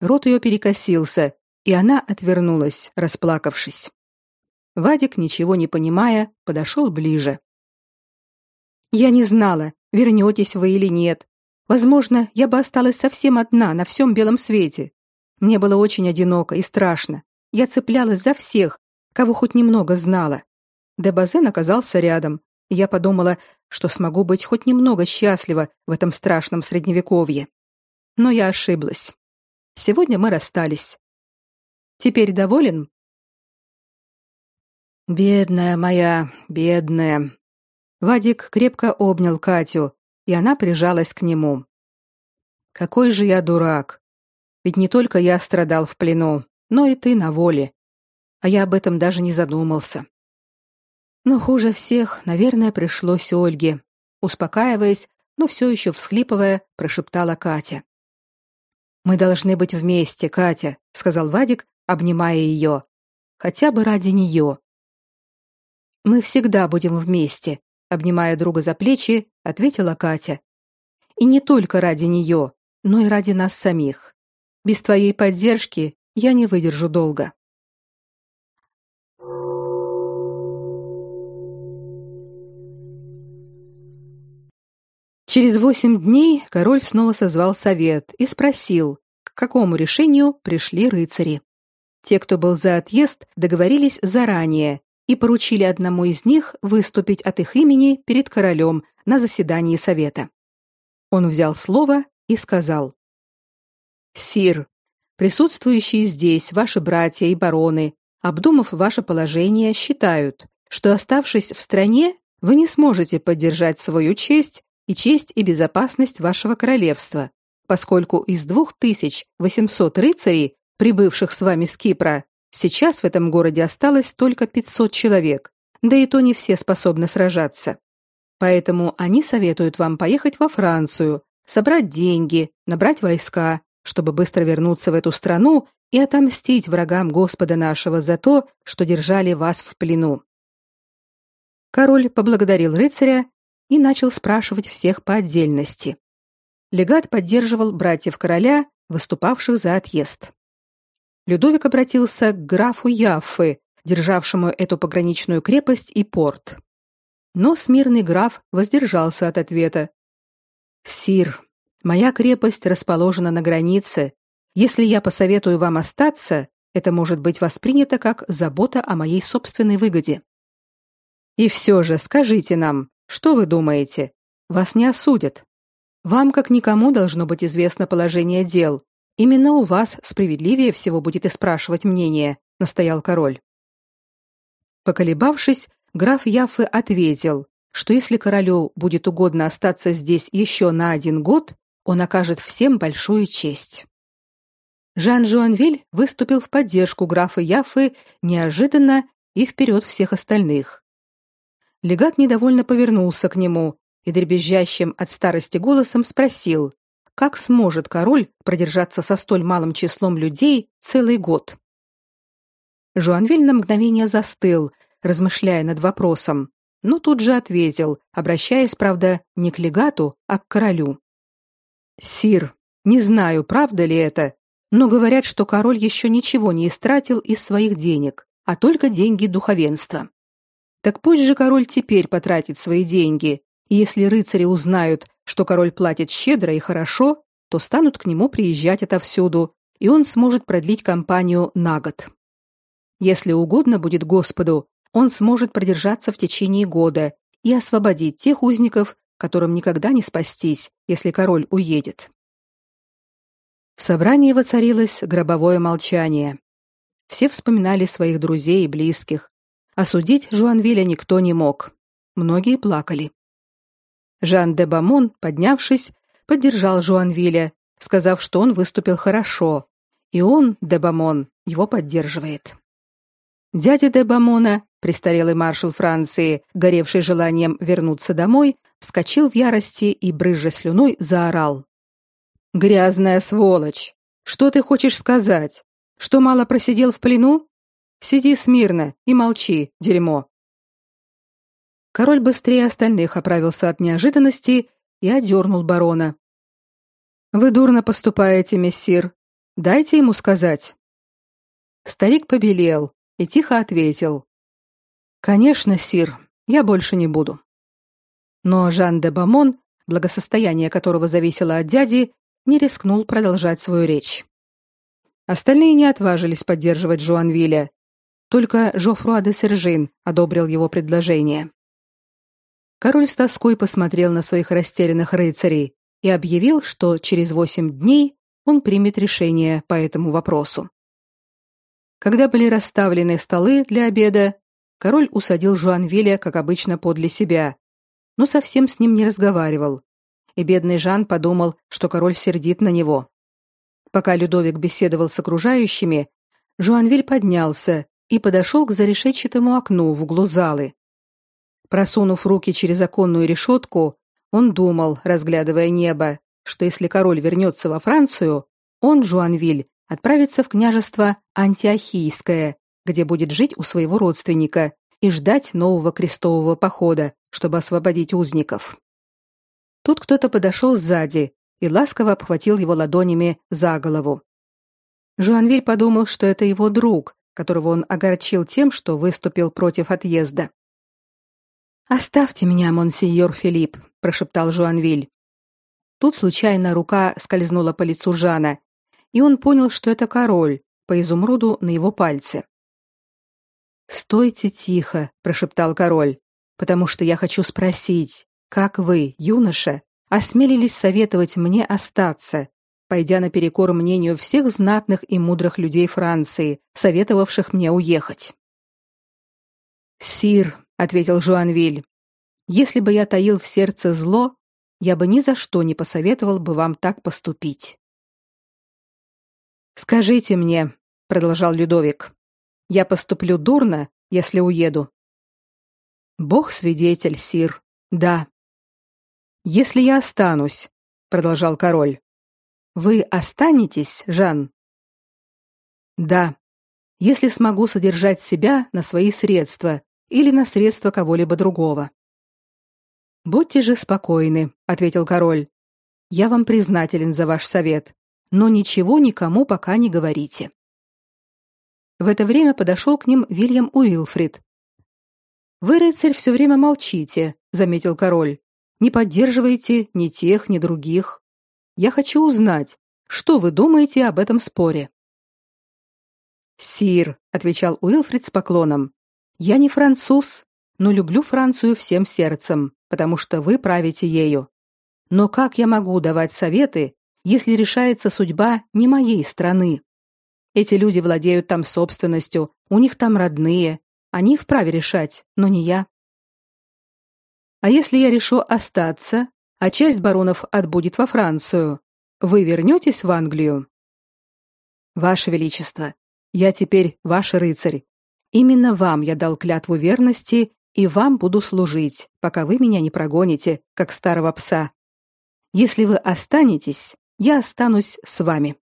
A: Рот ее перекосился, и она отвернулась, расплакавшись. Вадик, ничего не понимая, подошел ближе. Я не знала, вернетесь вы или нет, Возможно, я бы осталась совсем одна на всем белом свете. Мне было очень одиноко и страшно. Я цеплялась за всех, кого хоть немного знала. Дебазен оказался рядом, и я подумала, что смогу быть хоть немного счастлива в этом страшном средневековье. Но я ошиблась. Сегодня мы расстались. Теперь доволен? Бедная моя, бедная. Вадик крепко обнял Катю, и она прижалась к нему. Какой же я дурак. Ведь не только я страдал в плену, но и ты на воле. А я об этом даже не задумался. Но хуже всех, наверное, пришлось Ольге. Успокаиваясь, но все еще всхлипывая, прошептала Катя. Мы должны быть вместе, Катя, сказал Вадик, обнимая ее. Хотя бы ради нее. Мы всегда будем вместе, обнимая друга за плечи, ответила Катя. И не только ради нее, но и ради нас самих. Без твоей поддержки я не выдержу долго. Через восемь дней король снова созвал совет и спросил, к какому решению пришли рыцари. Те, кто был за отъезд, договорились заранее и поручили одному из них выступить от их имени перед королем на заседании совета. Он взял слово и сказал: "Сир, присутствующие здесь ваши братья и бароны, обдумав ваше положение, считают, что оставшись в стране, вы не сможете поддержать свою честь и честь и безопасность вашего королевства, поскольку из двух тысяч восемьсот рыцарей, прибывших с вами с Кипра, Сейчас в этом городе осталось только 500 человек, да и то не все способны сражаться. Поэтому они советуют вам поехать во Францию, собрать деньги, набрать войска, чтобы быстро вернуться в эту страну и отомстить врагам Господа нашего за то, что держали вас в плену. Король поблагодарил рыцаря и начал спрашивать всех по отдельности. Легат поддерживал братьев короля, выступавших за отъезд. Людовик обратился к графу Яффы, державшему эту пограничную крепость и порт. Но смирный граф воздержался от ответа. «Сир, моя крепость расположена на границе. Если я посоветую вам остаться, это может быть воспринято как забота о моей собственной выгоде. И все же скажите нам, что вы думаете? Вас не осудят. Вам, как никому, должно быть известно положение дел. Именно у вас справедливее всего будет и спрашивать мнение, настоял король. Поколебавшись, граф Яффе ответил, что если королю будет угодно остаться здесь еще на один год, он окажет всем большую честь. Жан Жуанвиль выступил в поддержку графа Яффы неожиданно и вперед всех остальных. Легат недовольно повернулся к нему и дребезжащим от старости голосом спросил, как сможет король продержаться со столь малым числом людей целый год. Жуанвиль на мгновение застыл, размышляя над вопросом, но тут же ответил, обращаясь, правда, не к легату, а к королю. «Сир, не знаю, правда ли это, но говорят, что король еще ничего не истратил из своих денег, а только деньги духовенства. Так пусть же король теперь потратит свои деньги, и если рыцари узнают, что король платит щедро и хорошо, то станут к нему приезжать отовсюду, и он сможет продлить кампанию на год. Если угодно будет Господу, он сможет продержаться в течение года и освободить тех узников, которым никогда не спастись, если король уедет. В собрании воцарилось гробовое молчание. Все вспоминали своих друзей и близких. Осудить Жуанвиля никто не мог. Многие плакали. Жан де Бамон, поднявшись, поддержал Жуанвиля, сказав, что он выступил хорошо, и он, де Бамон, его поддерживает. Дядя де Бамона, престарелый маршал Франции, горевший желанием вернуться домой, вскочил в ярости и брызжа слюной заорал: Грязная сволочь. Что ты хочешь сказать? Что мало просидел в плену? Сиди смирно и молчи, дерьмо. Король быстрее остальных оправился от неожиданности и одернул барона. Вы дурно поступаете, мессир. Дайте ему сказать. Старик побелел и тихо ответил: Конечно, сир, я больше не буду. Но Жан де Бамон, благосостояние которого зависело от дяди, не рискнул продолжать свою речь. Остальные не отважились поддерживать Жуанвиля. Только Жофруа де Сержин одобрил его предложение. Король с тоской посмотрел на своих растерянных рыцарей и объявил, что через восемь дней он примет решение по этому вопросу. Когда были расставлены столы для обеда, король усадил Жуанвиля, как обычно, подле себя, но совсем с ним не разговаривал, и бедный Жан подумал, что король сердит на него. Пока Людовик беседовал с окружающими, Жуанвиль поднялся и подошел к зарешетчатому окну в углу залы. Просунув руки через оконную решетку, он думал, разглядывая небо, что если король вернется во Францию, он, Жуанвиль, отправится в княжество Антиохийское, где будет жить у своего родственника и ждать нового крестового похода, чтобы освободить узников. Тут кто-то подошел сзади и ласково обхватил его ладонями за голову. Жуанвиль подумал, что это его друг, которого он огорчил тем, что выступил против отъезда. «Оставьте меня, монсеньор Филипп», — прошептал Жуанвиль. Тут случайно рука скользнула по лицу Жана, и он понял, что это король, по изумруду на его пальце. «Стойте тихо», — прошептал король, «потому что я хочу спросить, как вы, юноша, осмелились советовать мне остаться, пойдя наперекор мнению всех знатных и мудрых людей Франции, советовавших мне уехать? Сир, ответил Жуанвиль. Если бы я таил в сердце зло, я бы ни за что не посоветовал бы вам так поступить. Скажите мне, продолжал Людовик. Я поступлю дурно, если уеду. Бог свидетель, сир. Да, если я останусь, продолжал король. Вы останетесь, Жан? Да. Если смогу содержать себя на свои средства или на средства кого-либо другого. Будьте же спокойны, ответил король. Я вам признателен за ваш совет, но ничего никому пока не говорите. В это время подошел к ним Вильям Уилфрид. Вы, рыцарь, все время молчите, заметил король не поддерживаете ни тех, ни других. Я хочу узнать, что вы думаете об этом споре. Сир, отвечал Уилфрид с поклоном. Я не француз, но люблю Францию всем сердцем, потому что вы правите ею. Но как я могу давать советы, если решается судьба не моей страны? Эти люди владеют там собственностью, у них там родные, они вправе решать, но не я. А если я решу остаться, а часть баронов отбудет во Францию, вы вернетесь в Англию? Ваше величество, я теперь ваш рыцарь. Именно вам я дал клятву верности и вам буду служить, пока вы меня не прогоните, как старого пса. Если вы останетесь, я останусь с вами.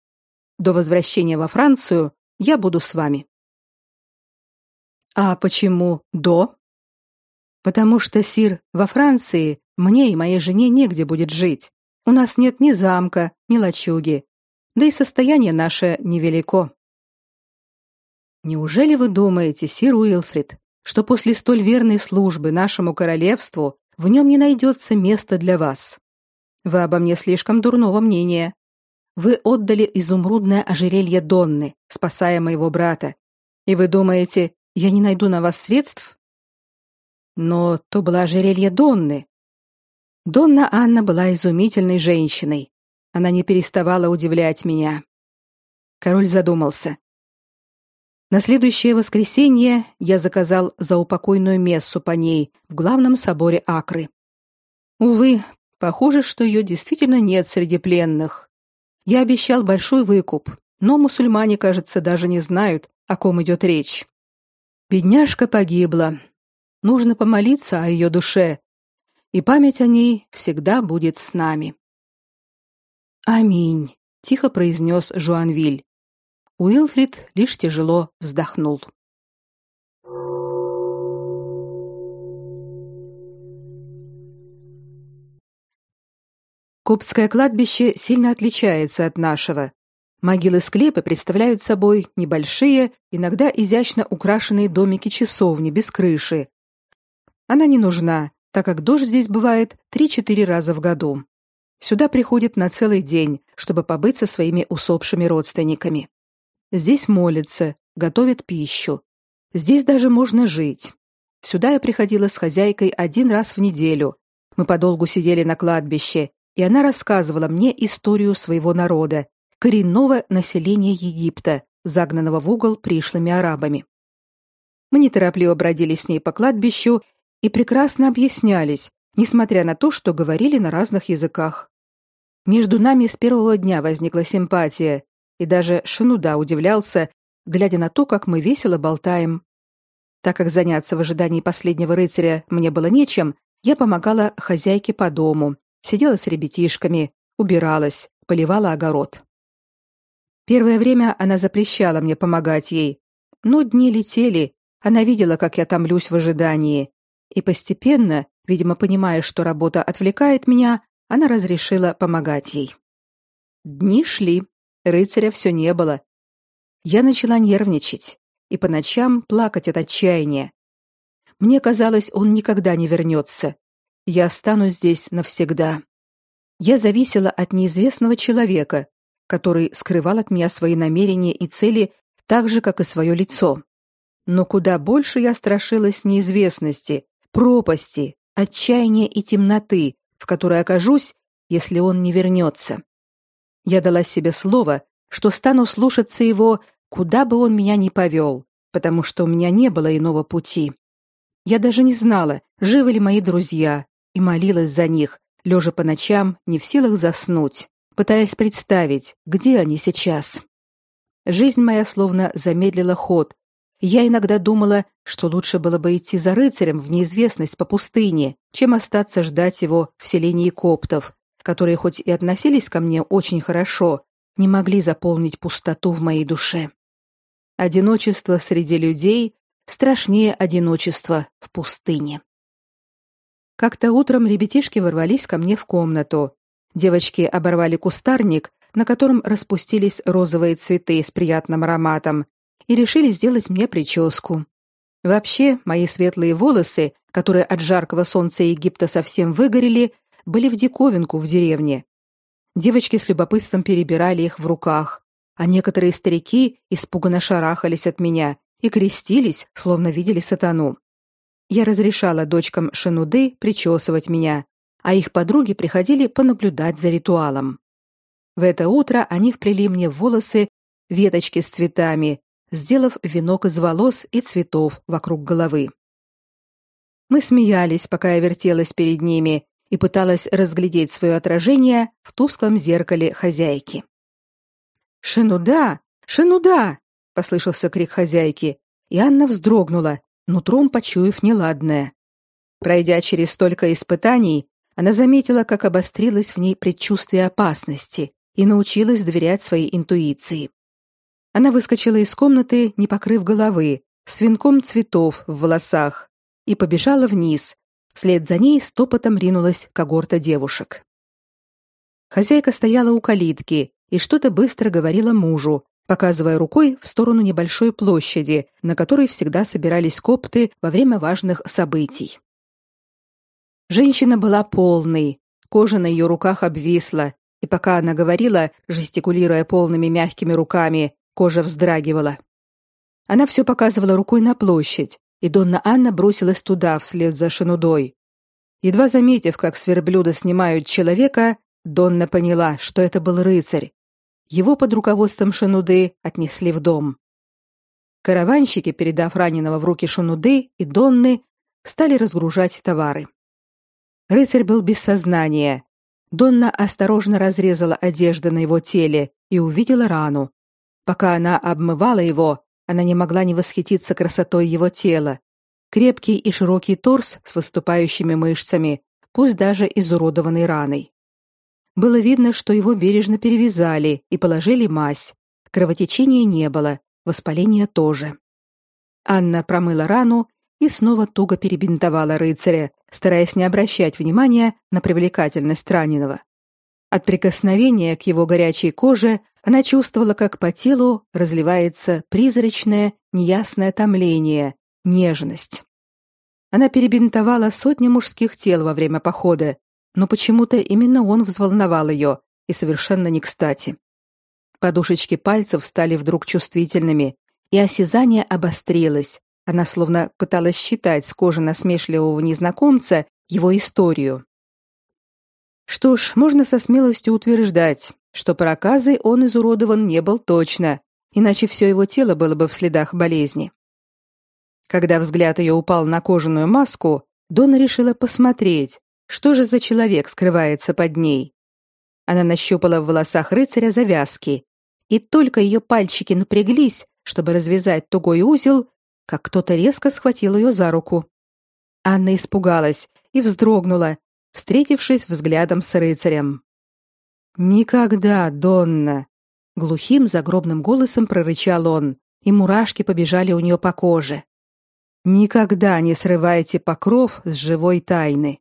A: До возвращения во Францию я буду с вами. А почему до? Потому что сир во Франции мне и моей жене негде будет жить. У нас нет ни замка, ни лачуги. Да и состояние наше невелико. Неужели вы думаете, сир Уилфрид, что после столь верной службы нашему королевству в нем не найдется места для вас? Вы обо мне слишком дурного мнения. Вы отдали изумрудное ожерелье Донны, спасая моего брата. И вы думаете, я не найду на вас средств? Но то было ожерелье Донны. Донна Анна была изумительной женщиной. Она не переставала удивлять меня. Король задумался. На следующее воскресенье я заказал заупокойную мессу по ней в главном соборе Акры. Увы, похоже, что ее действительно нет среди пленных. Я обещал большой выкуп, но мусульмане, кажется, даже не знают, о ком идет речь. Бедняжка погибла. Нужно помолиться о ее душе, и память о ней всегда будет с нами. Аминь, тихо произнес Жуанвиль. Уилфрид лишь тяжело вздохнул. Коптское кладбище сильно отличается от нашего, Могилы-склепы представляют собой небольшие, иногда изящно украшенные домики-часовни без крыши. Она не нужна, так как дождь здесь бывает 3-4 раза в году. Сюда приходят на целый день, чтобы побыть со своими усопшими родственниками. Здесь молятся, готовят пищу. Здесь даже можно жить. Сюда я приходила с хозяйкой один раз в неделю. Мы подолгу сидели на кладбище, и она рассказывала мне историю своего народа, коренного населения Египта, загнанного в угол пришлыми арабами. Мы неторопливо бродили с ней по кладбищу и прекрасно объяснялись, несмотря на то, что говорили на разных языках. Между нами с первого дня возникла симпатия, и даже Шинуда удивлялся, глядя на то, как мы весело болтаем. Так как заняться в ожидании последнего рыцаря мне было нечем, я помогала хозяйке по дому, сидела с ребятишками, убиралась, поливала огород. Первое время она запрещала мне помогать ей, но дни летели, она видела, как я томлюсь в ожидании, и постепенно, видимо, понимая, что работа отвлекает меня, она разрешила помогать ей. Дни шли, рыцаря все не было. Я начала нервничать и по ночам плакать от отчаяния. Мне казалось, он никогда не вернется. Я останусь здесь навсегда. Я зависела от неизвестного человека, который скрывал от меня свои намерения и цели так же, как и свое лицо. Но куда больше я страшилась неизвестности, пропасти, отчаяния и темноты, в которой окажусь, если он не вернется. Я дала себе слово, что стану слушаться его, куда бы он меня ни повел, потому что у меня не было иного пути. Я даже не знала, живы ли мои друзья, и молилась за них, лежа по ночам, не в силах заснуть пытаясь представить, где они сейчас. Жизнь моя словно замедлила ход. Я иногда думала, что лучше было бы идти за рыцарем в неизвестность по пустыне, чем остаться ждать его в селении коптов, которые хоть и относились ко мне очень хорошо, не могли заполнить пустоту в моей душе. Одиночество среди людей страшнее одиночества в пустыне. Как-то утром ребятишки ворвались ко мне в комнату, Девочки оборвали кустарник, на котором распустились розовые цветы с приятным ароматом, и решили сделать мне прическу. Вообще, мои светлые волосы, которые от жаркого солнца Египта совсем выгорели, были в диковинку в деревне. Девочки с любопытством перебирали их в руках, а некоторые старики испуганно шарахались от меня и крестились, словно видели сатану. Я разрешала дочкам Шенуды причесывать меня, а их подруги приходили понаблюдать за ритуалом. В это утро они вплели мне в волосы веточки с цветами, сделав венок из волос и цветов вокруг головы. Мы смеялись, пока я вертелась перед ними и пыталась разглядеть свое отражение в тусклом зеркале хозяйки. «Шинуда! Шинуда!» — послышался крик хозяйки, и Анна вздрогнула, нутром почуяв неладное. Пройдя через столько испытаний, она заметила, как обострилось в ней предчувствие опасности и научилась доверять своей интуиции. Она выскочила из комнаты, не покрыв головы, с венком цветов в волосах, и побежала вниз. Вслед за ней стопотом ринулась когорта девушек. Хозяйка стояла у калитки и что-то быстро говорила мужу, показывая рукой в сторону небольшой площади, на которой всегда собирались копты во время важных событий. Женщина была полной, кожа на ее руках обвисла, и пока она говорила, жестикулируя полными мягкими руками, кожа вздрагивала. Она все показывала рукой на площадь, и Донна Анна бросилась туда вслед за Шинудой. Едва заметив, как с верблюда снимают человека, Донна поняла, что это был рыцарь. Его под руководством Шинуды отнесли в дом. Караванщики, передав раненого в руки Шинуды и Донны, стали разгружать товары. Рыцарь был без сознания. Донна осторожно разрезала одежду на его теле и увидела рану. Пока она обмывала его, она не могла не восхититься красотой его тела. Крепкий и широкий торс с выступающими мышцами, пусть даже изуродованный раной. Было видно, что его бережно перевязали и положили мазь. Кровотечения не было, воспаления тоже. Анна промыла рану и снова туго перебинтовала рыцаря, стараясь не обращать внимания на привлекательность раненого. От прикосновения к его горячей коже она чувствовала, как по телу разливается призрачное, неясное томление, нежность. Она перебинтовала сотни мужских тел во время похода, но почему-то именно он взволновал ее, и совершенно не кстати. Подушечки пальцев стали вдруг чувствительными, и осязание обострилось. Она словно пыталась считать с кожи насмешливого незнакомца его историю. Что ж, можно со смелостью утверждать, что проказой он изуродован не был точно, иначе все его тело было бы в следах болезни. Когда взгляд ее упал на кожаную маску, Дона решила посмотреть, что же за человек скрывается под ней. Она нащупала в волосах рыцаря завязки, и только ее пальчики напряглись, чтобы развязать тугой узел, как кто-то резко схватил ее за руку. Анна испугалась и вздрогнула, встретившись взглядом с рыцарем. Никогда, Донна, глухим загробным голосом прорычал он, и мурашки побежали у нее по коже. Никогда не срывайте покров с живой тайны.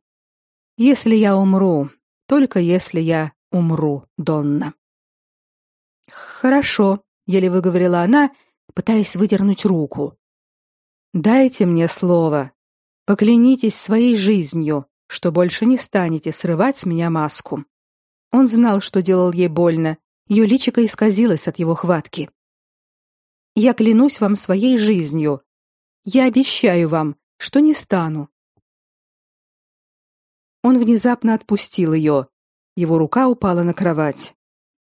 A: Если я умру, только если я умру, Донна. Хорошо, еле выговорила она, пытаясь выдернуть руку. Дайте мне слово. Поклянитесь своей жизнью, что больше не станете срывать с меня маску. Он знал, что делал ей больно. Ее личико исказилось от его хватки. Я клянусь вам своей жизнью. Я обещаю вам, что не стану. Он внезапно отпустил ее. Его рука упала на кровать.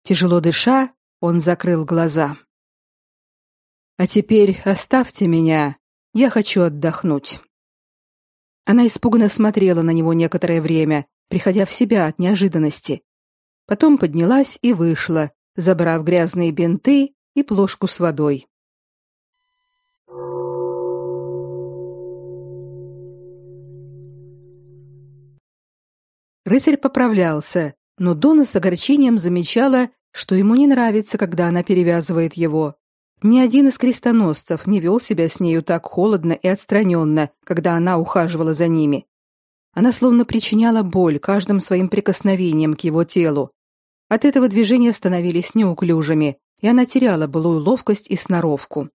A: Тяжело дыша, он закрыл глаза. А теперь оставьте меня. Я хочу отдохнуть. Она испуганно смотрела на него некоторое время, приходя в себя от неожиданности. Потом поднялась и вышла, забрав грязные бинты и плошку с водой. Рыцарь поправлялся, но Дона с огорчением замечала, что ему не нравится, когда она перевязывает его. Ни один из крестоносцев не вел себя с нею так холодно и отстраненно, когда она ухаживала за ними. Она словно причиняла боль каждым своим прикосновением к его телу, от этого движения становились неуклюжими, и она теряла былую ловкость и сноровку.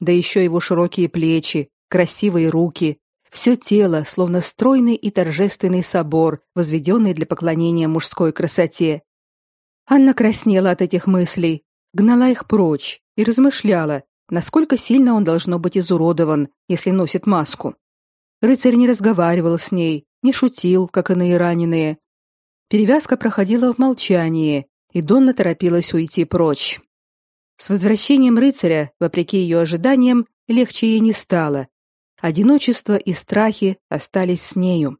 A: Да еще его широкие плечи, красивые руки, все тело, словно стройный и торжественный собор, возведенный для поклонения мужской красоте. Анна краснела от этих мыслей. Гнала их прочь и размышляла, насколько сильно он должно быть изуродован, если носит маску. Рыцарь не разговаривал с ней, не шутил, как иные раненые. Перевязка проходила в молчании, и Донна торопилась уйти прочь. С возвращением рыцаря, вопреки ее ожиданиям, легче ей не стало. Одиночество и страхи остались с нею.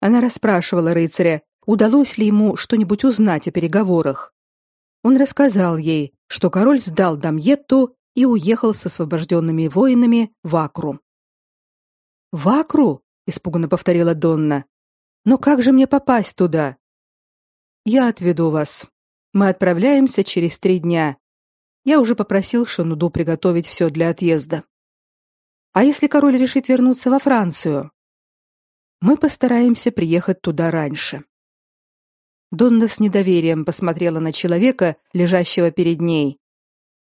A: Она расспрашивала рыцаря, удалось ли ему что-нибудь узнать о переговорах. Он рассказал ей, что король сдал Дамьетту и уехал с освобожденными воинами в Акру. «В Акру?» — испуганно повторила Донна. «Но как же мне попасть туда?» «Я отведу вас. Мы отправляемся через три дня. Я уже попросил Шануду приготовить все для отъезда. А если король решит вернуться во Францию? Мы постараемся приехать туда раньше. Донна с недоверием посмотрела на человека, лежащего перед ней.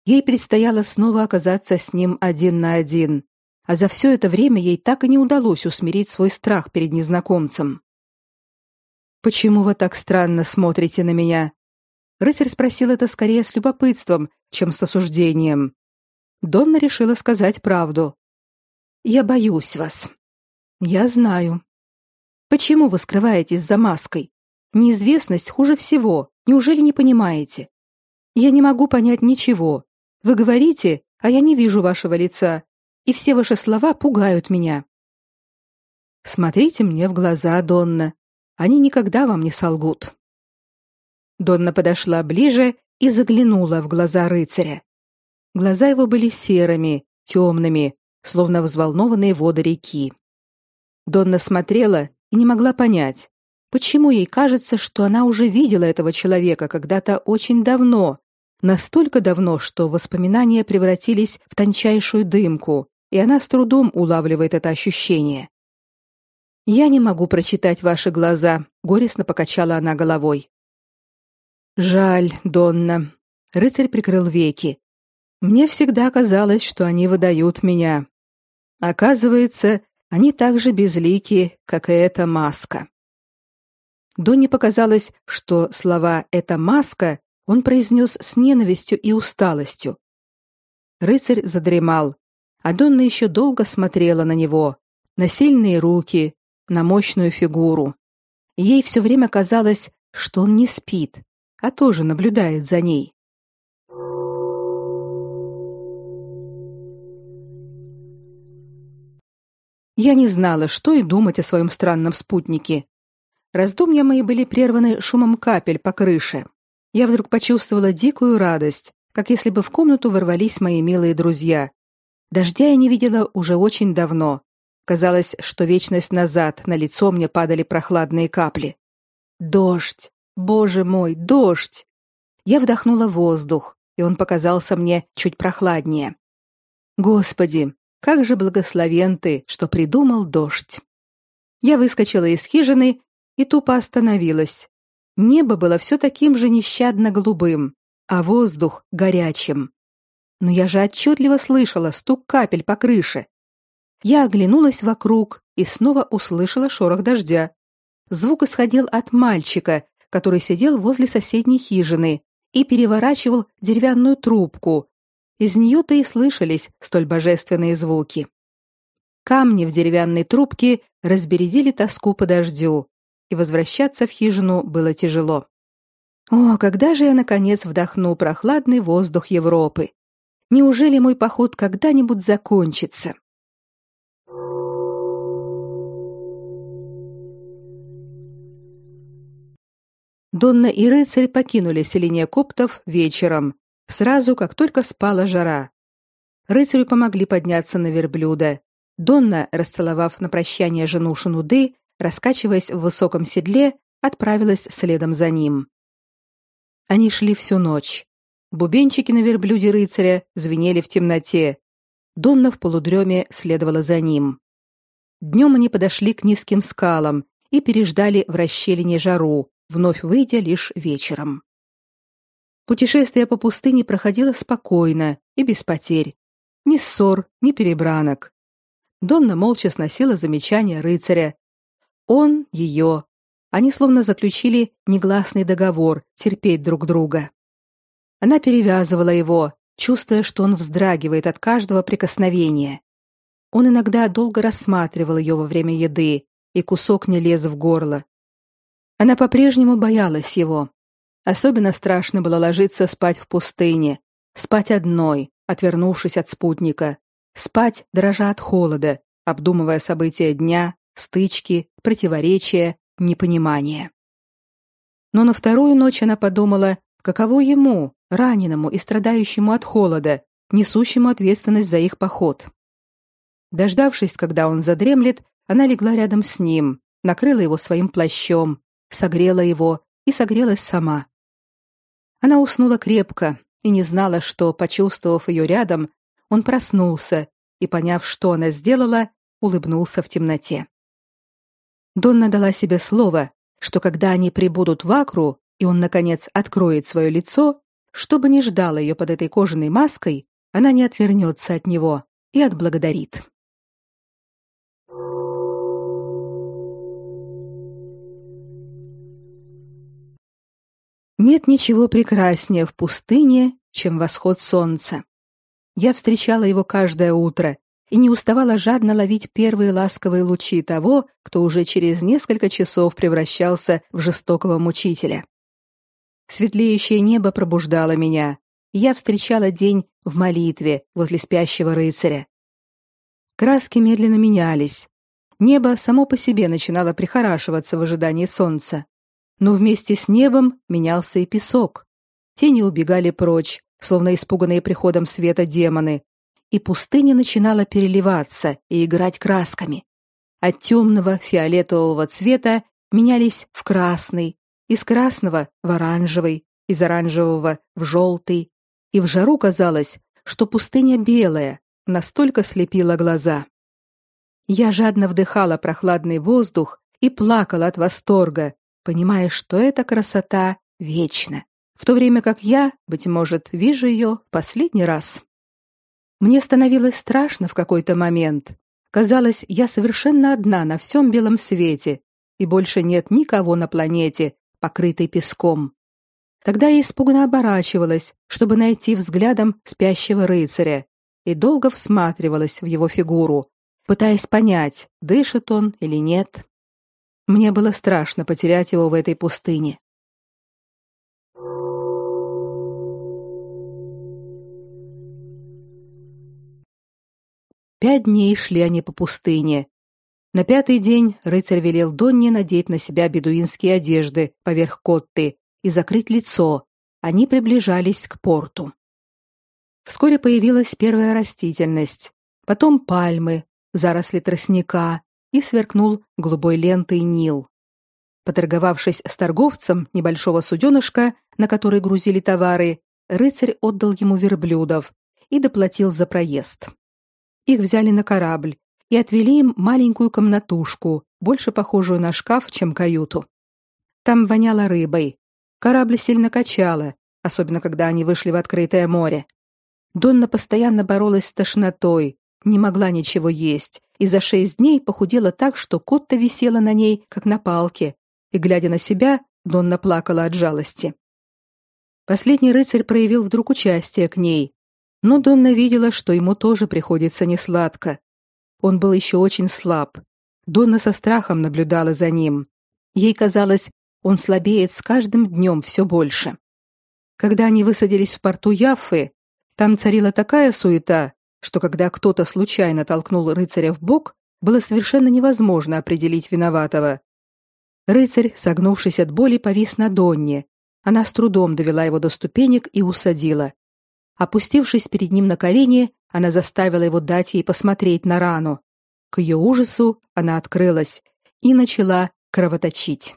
A: Ей предстояло снова оказаться с ним один на один, а за все это время ей так и не удалось усмирить свой страх перед незнакомцем. Почему вы так странно смотрите на меня? Рыцарь спросил это скорее с любопытством, чем с осуждением. Донна решила сказать правду. Я боюсь вас. Я знаю. Почему вы скрываетесь за маской? Неизвестность хуже всего. Неужели не понимаете? Я не могу понять ничего. Вы говорите, а я не вижу вашего лица, и все ваши слова пугают меня. Смотрите мне в глаза, Донна. Они никогда вам не солгут. Донна подошла ближе и заглянула в глаза рыцаря. Глаза его были серыми, темными, словно взволнованные воды реки. Донна смотрела и не могла понять, почему ей кажется, что она уже видела этого человека когда-то очень давно, настолько давно, что воспоминания превратились в тончайшую дымку, и она с трудом улавливает это ощущение. Я не могу прочитать ваши глаза, горестно покачала она головой. Жаль, Донна. Рыцарь прикрыл веки. Мне всегда казалось, что они выдают меня. Оказывается, они так же безлики, как и эта маска. Донне показалось, что слова «эта маска» он произнес с ненавистью и усталостью. Рыцарь задремал, а Донна еще долго смотрела на него, на сильные руки, на мощную фигуру. Ей все время казалось, что он не спит, а тоже наблюдает за ней. Я не знала, что и думать о своем странном спутнике. Раздумья мои были прерваны шумом капель по крыше. Я вдруг почувствовала дикую радость, как если бы в комнату ворвались мои милые друзья. Дождя я не видела уже очень давно. Казалось, что вечность назад на лицо мне падали прохладные капли. Дождь! Боже мой, дождь! Я вдохнула воздух, и он показался мне чуть прохладнее. Господи, как же благословен ты, что придумал дождь. Я выскочила из хижины и тупо остановилась. Небо было все таким же нещадно голубым, а воздух горячим. Но я же отчетливо слышала стук капель по крыше. Я оглянулась вокруг и снова услышала шорох дождя. Звук исходил от мальчика, который сидел возле соседней хижины и переворачивал деревянную трубку, из нее-то и слышались столь божественные звуки. Камни в деревянной трубке разбередили тоску по дождю, и возвращаться в хижину было тяжело. О, когда же я наконец вдохну прохладный воздух Европы? Неужели мой поход когда-нибудь закончится? Донна и рыцарь покинули селение коптов вечером, сразу как только спала жара. Рыцарю помогли подняться на верблюда. Донна, расцеловав на прощание жену Шунуды, раскачиваясь в высоком седле, отправилась следом за ним. Они шли всю ночь. Бубенчики на верблюде рыцаря звенели в темноте. Донна в полудреме следовала за ним. Днем они подошли к низким скалам и переждали в расщелине жару, вновь выйдя лишь вечером. Путешествие по пустыне проходило спокойно и без потерь. Ни ссор, ни перебранок. Донна молча сносила замечания рыцаря. Он ее. Они словно заключили негласный договор терпеть друг друга. Она перевязывала его, чувствуя, что он вздрагивает от каждого прикосновения. Он иногда долго рассматривал ее во время еды, и кусок не лез в горло. Она по-прежнему боялась его. Особенно страшно было ложиться спать в пустыне, спать одной, отвернувшись от спутника, спать, дрожа от холода, обдумывая события дня, стычки, противоречия, непонимания. Но на вторую ночь она подумала, каково ему, раненому и страдающему от холода, несущему ответственность за их поход. Дождавшись, когда он задремлет, она легла рядом с ним, накрыла его своим плащом, согрела его и согрелась сама. Она уснула крепко и не знала, что, почувствовав ее рядом, он проснулся и, поняв, что она сделала, улыбнулся в темноте. Донна дала себе слово, что когда они прибудут в Акру, и он наконец откроет свое лицо, что бы ни ждало ее под этой кожаной маской, она не отвернется от него и отблагодарит. Нет ничего прекраснее в пустыне, чем восход солнца. Я встречала его каждое утро и не уставала жадно ловить первые ласковые лучи того, кто уже через несколько часов превращался в жестокого мучителя. Светлеющее небо пробуждало меня, я встречала день в молитве возле спящего рыцаря. Краски медленно менялись. Небо само по себе начинало прихорашиваться в ожидании солнца. Но вместе с небом менялся и песок. Тени убегали прочь, словно испуганные приходом света демоны, и пустыня начинала переливаться и играть красками. От темного фиолетового цвета менялись в красный, из красного в оранжевый, из оранжевого в желтый, и в жару казалось, что пустыня белая, настолько слепила глаза. Я жадно вдыхала прохладный воздух и плакала от восторга, понимая, что эта красота вечна, в то время как я, быть может, вижу ее последний раз. Мне становилось страшно в какой-то момент. Казалось, я совершенно одна на всем белом свете, и больше нет никого на планете, покрытой песком. Тогда я испуганно оборачивалась, чтобы найти взглядом спящего рыцаря, и долго всматривалась в его фигуру, пытаясь понять, дышит он или нет. Мне было страшно потерять его в этой пустыне. Пять дней шли они по пустыне, на пятый день рыцарь велел Донне надеть на себя бедуинские одежды поверх котты и закрыть лицо. Они приближались к порту. Вскоре появилась первая растительность, потом пальмы, заросли тростника и сверкнул голубой лентой Нил. Поторговавшись с торговцем небольшого суденышка, на который грузили товары, рыцарь отдал ему верблюдов и доплатил за проезд. Их взяли на корабль, и отвели им маленькую комнатушку, больше похожую на шкаф, чем каюту. Там воняло рыбой. Корабль сильно качало, особенно когда они вышли в открытое море. Донна постоянно боролась с тошнотой, не могла ничего есть, и за шесть дней похудела так, что Котта висела на ней, как на палке, и, глядя на себя, Донна плакала от жалости. Последний рыцарь проявил вдруг участие к ней, но Донна видела, что ему тоже приходится несладко. Он был еще очень слаб. Донна со страхом наблюдала за ним. Ей казалось, он слабеет с каждым днем все больше. Когда они высадились в порту Яффы, там царила такая суета, что когда кто-то случайно толкнул рыцаря в бок, было совершенно невозможно определить виноватого. Рыцарь, согнувшись от боли, повис на Донне. Она с трудом довела его до ступенек и усадила. Опустившись перед ним на колени, она заставила его дать ей посмотреть на рану. К ее ужасу она открылась и начала кровоточить.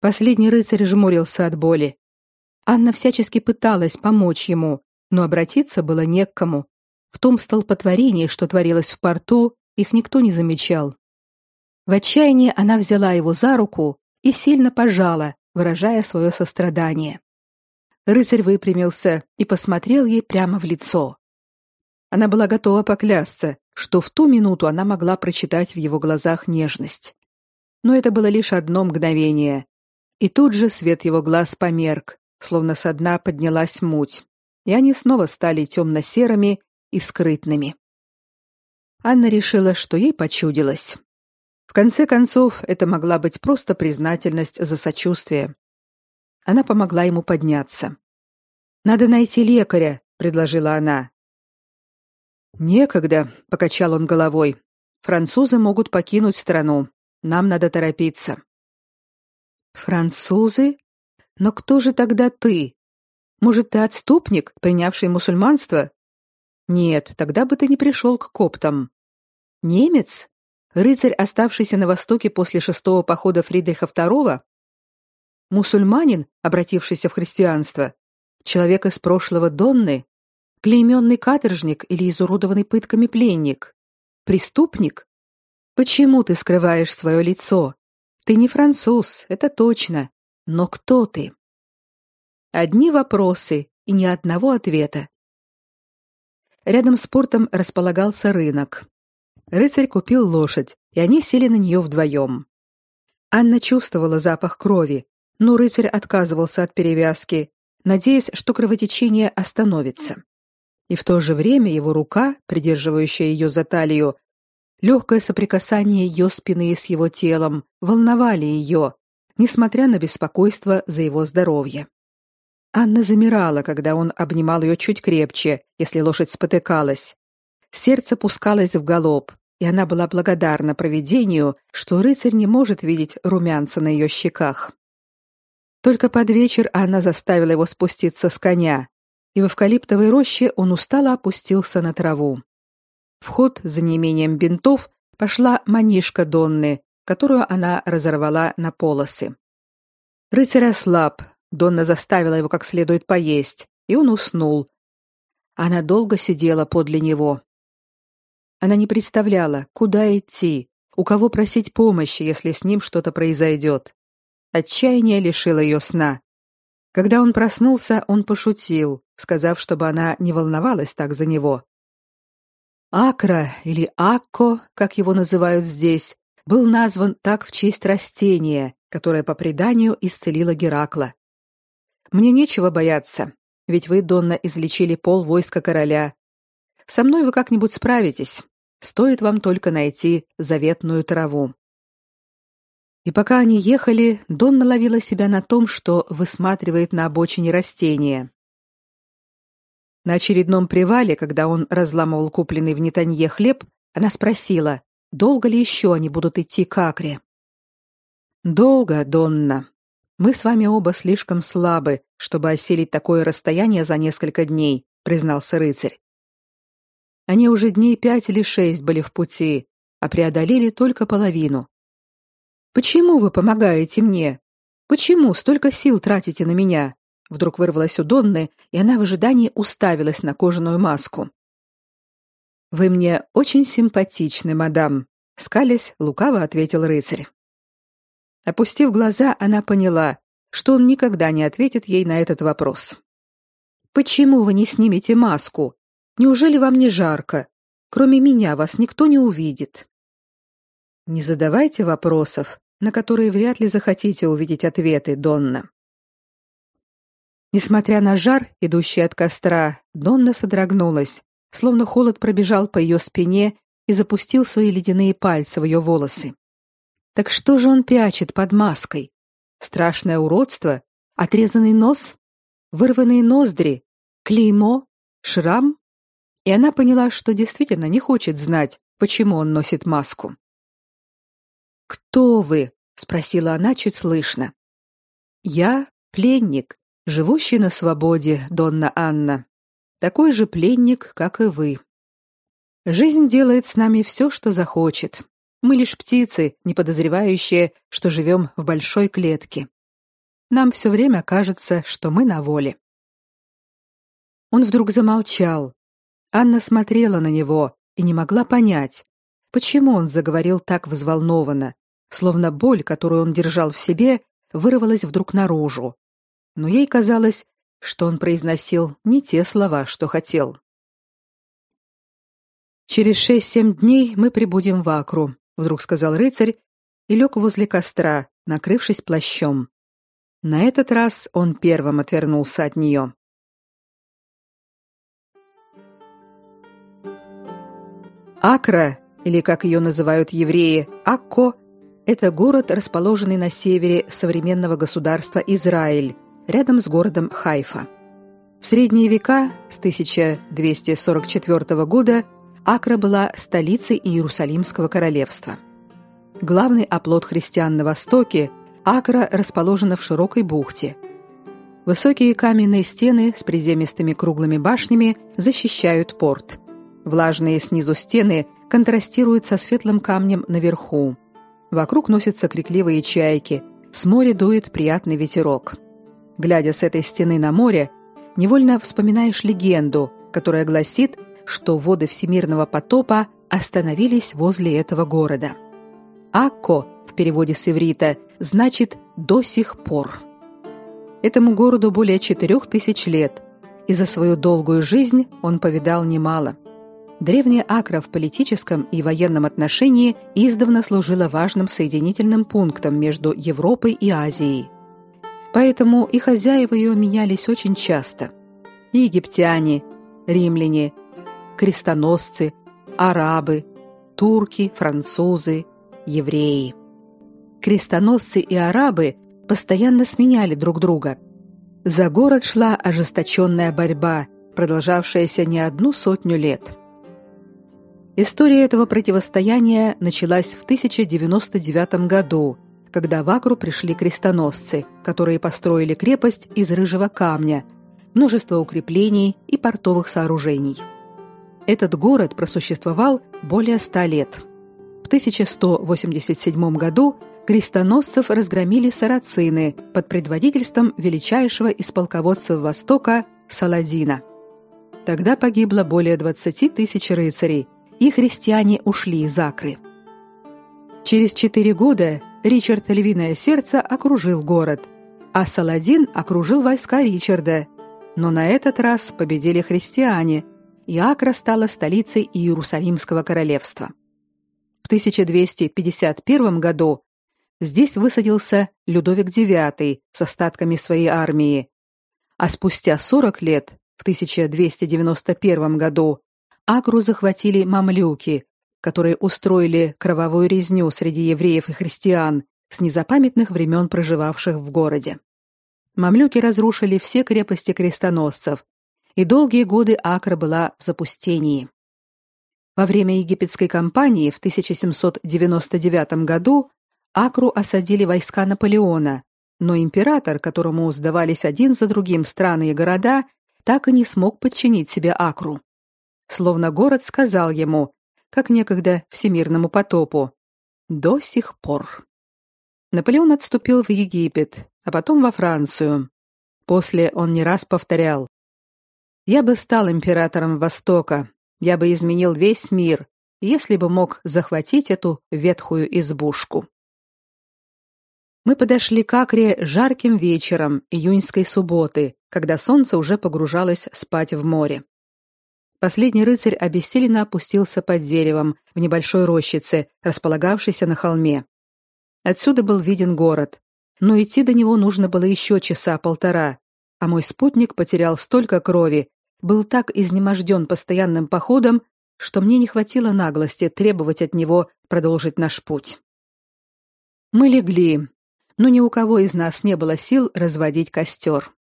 A: Последний рыцарь жмурился от боли. Анна всячески пыталась помочь ему, но обратиться было не к кому. В том столпотворении, что творилось в порту, их никто не замечал. В отчаянии она взяла его за руку и сильно пожала, выражая свое сострадание. Рыцарь выпрямился и посмотрел ей прямо в лицо. Она была готова поклясться, что в ту минуту она могла прочитать в его глазах нежность. Но это было лишь одно мгновение. И тут же свет его глаз померк, словно со дна поднялась муть, и они снова стали темно-серыми и скрытными. Анна решила, что ей почудилось. В конце концов, это могла быть просто признательность за сочувствие. Она помогла ему подняться. Надо найти лекаря, предложила она. Некогда, покачал он головой. Французы могут покинуть страну. Нам надо торопиться. Французы? Но кто же тогда ты? Может, ты отступник, принявший мусульманство? Нет, тогда бы ты не пришел к коптам. Немец? Рыцарь, оставшийся на востоке после шестого похода Фридриха II? Мусульманин, обратившийся в христианство? Человек из прошлого Донны? Клейменный каторжник или изуродованный пытками пленник? Преступник? Почему ты скрываешь свое лицо? Ты не француз, это точно. Но кто ты? Одни вопросы и ни одного ответа. Рядом с портом располагался рынок. Рыцарь купил лошадь, и они сели на нее вдвоем. Анна чувствовала запах крови, но рыцарь отказывался от перевязки, надеясь, что кровотечение остановится. И в то же время его рука, придерживающая ее за талию, легкое соприкасание ее спины с его телом волновали ее, несмотря на беспокойство за его здоровье. Анна замирала, когда он обнимал ее чуть крепче, если лошадь спотыкалась. Сердце пускалось в галоп, и она была благодарна провидению, что рыцарь не может видеть румянца на ее щеках. Только под вечер Анна заставила его спуститься с коня, и в эвкалиптовой роще он устало опустился на траву. В ход за неимением бинтов пошла манишка Донны, которую она разорвала на полосы. Рыцарь ослаб, Донна заставила его как следует поесть, и он уснул. Она долго сидела подле него. Она не представляла, куда идти, у кого просить помощи, если с ним что-то произойдет. Отчаяние лишило ее сна. Когда он проснулся, он пошутил, сказав, чтобы она не волновалась так за него. Акра или Акко, как его называют здесь, был назван так в честь растения, которое по преданию исцелило Геракла. Мне нечего бояться, ведь вы, Донна, излечили пол войска короля. Со мной вы как-нибудь справитесь. Стоит вам только найти заветную траву. И пока они ехали, Донна ловила себя на том, что высматривает на обочине растения. На очередном привале, когда он разламывал купленный в Нетанье хлеб, она спросила, долго ли еще они будут идти к Акре. «Долго, Донна», мы с вами оба слишком слабы, чтобы осилить такое расстояние за несколько дней, признался рыцарь. Они уже дней пять или шесть были в пути, а преодолели только половину. Почему вы помогаете мне? Почему столько сил тратите на меня? Вдруг вырвалось у Донны, и она в ожидании уставилась на кожаную маску. Вы мне очень симпатичны, мадам, скалясь, лукаво ответил рыцарь. Опустив глаза, она поняла, что он никогда не ответит ей на этот вопрос. Почему вы не снимете маску? Неужели вам не жарко? Кроме меня вас никто не увидит. Не задавайте вопросов, на которые вряд ли захотите увидеть ответы, Донна. Несмотря на жар, идущий от костра, Донна содрогнулась, словно холод пробежал по ее спине и запустил свои ледяные пальцы в ее волосы. Так что же он прячет под маской? Страшное уродство? Отрезанный нос? Вырванные ноздри? Клеймо? Шрам? И она поняла, что действительно не хочет знать, почему он носит маску. «Кто вы?» — спросила она чуть слышно. «Я пленник, живущий на свободе, Донна Анна. Такой же пленник, как и вы. Жизнь делает с нами все, что захочет. Мы лишь птицы, не подозревающие, что живем в большой клетке. Нам все время кажется, что мы на воле. Он вдруг замолчал. Анна смотрела на него и не могла понять, почему он заговорил так взволнованно, словно боль, которую он держал в себе, вырвалась вдруг наружу. Но ей казалось, что он произносил не те слова, что хотел. Через шесть-семь дней мы прибудем в Акру, вдруг сказал рыцарь и лег возле костра, накрывшись плащом. На этот раз он первым отвернулся от нее. Акра, или как ее называют евреи, Акко, это город, расположенный на севере современного государства Израиль, рядом с городом Хайфа. В средние века, с 1244 года, Акра была столицей Иерусалимского королевства. Главный оплот христиан на востоке, Акра расположена в широкой бухте. Высокие каменные стены с приземистыми круглыми башнями защищают порт. Влажные снизу стены контрастируют со светлым камнем наверху. Вокруг носятся крикливые чайки, с моря дует приятный ветерок. Глядя с этой стены на море, невольно вспоминаешь легенду, которая гласит, что воды всемирного потопа остановились возле этого города. Акко в переводе с иврита значит «до сих пор». Этому городу более четырех тысяч лет, и за свою долгую жизнь он повидал немало. Древняя Акра в политическом и военном отношении издавна служила важным соединительным пунктом между Европой и Азией. Поэтому и хозяева ее менялись очень часто. Египтяне, римляне, крестоносцы, арабы, турки, французы, евреи. Крестоносцы и арабы постоянно сменяли друг друга. За город шла ожесточенная борьба, продолжавшаяся не одну сотню лет. История этого противостояния началась в 1099 году когда в Акру пришли крестоносцы, которые построили крепость из рыжего камня, множество укреплений и портовых сооружений. Этот город просуществовал более ста лет. В 1187 году крестоносцев разгромили сарацины под предводительством величайшего из полководцев Востока Саладина. Тогда погибло более 20 тысяч рыцарей, и христиане ушли из Акры. Через четыре года Ричард Львиное Сердце окружил город, а Саладин окружил войска Ричарда. Но на этот раз победили христиане, и Акра стала столицей Иерусалимского королевства. В 1251 году здесь высадился Людовик IX с остатками своей армии, а спустя 40 лет, в 1291 году, Акру захватили мамлюки, которые устроили кровавую резню среди евреев и христиан с незапамятных времен проживавших в городе. Мамлюки разрушили все крепости крестоносцев, и долгие годы Акра была в запустении. Во время египетской кампании в 1799 году Акру осадили войска Наполеона, но император, которому сдавались один за другим страны и города, так и не смог подчинить себе Акру. Словно город сказал ему, как некогда всемирному потопу. До сих пор. Наполеон отступил в Египет, а потом во Францию. После он не раз повторял: "Я бы стал императором Востока, я бы изменил весь мир, если бы мог захватить эту ветхую избушку". Мы подошли к Акре жарким вечером июньской субботы, когда солнце уже погружалось спать в море. Последний рыцарь обессиленно опустился под деревом в небольшой рощице, располагавшейся на холме. Отсюда был виден город, но идти до него нужно было еще часа полтора, а мой спутник потерял столько крови, был так изнеможден постоянным походом, что мне не хватило наглости требовать от него продолжить наш путь. Мы легли, но ни у кого из нас не было сил разводить костер.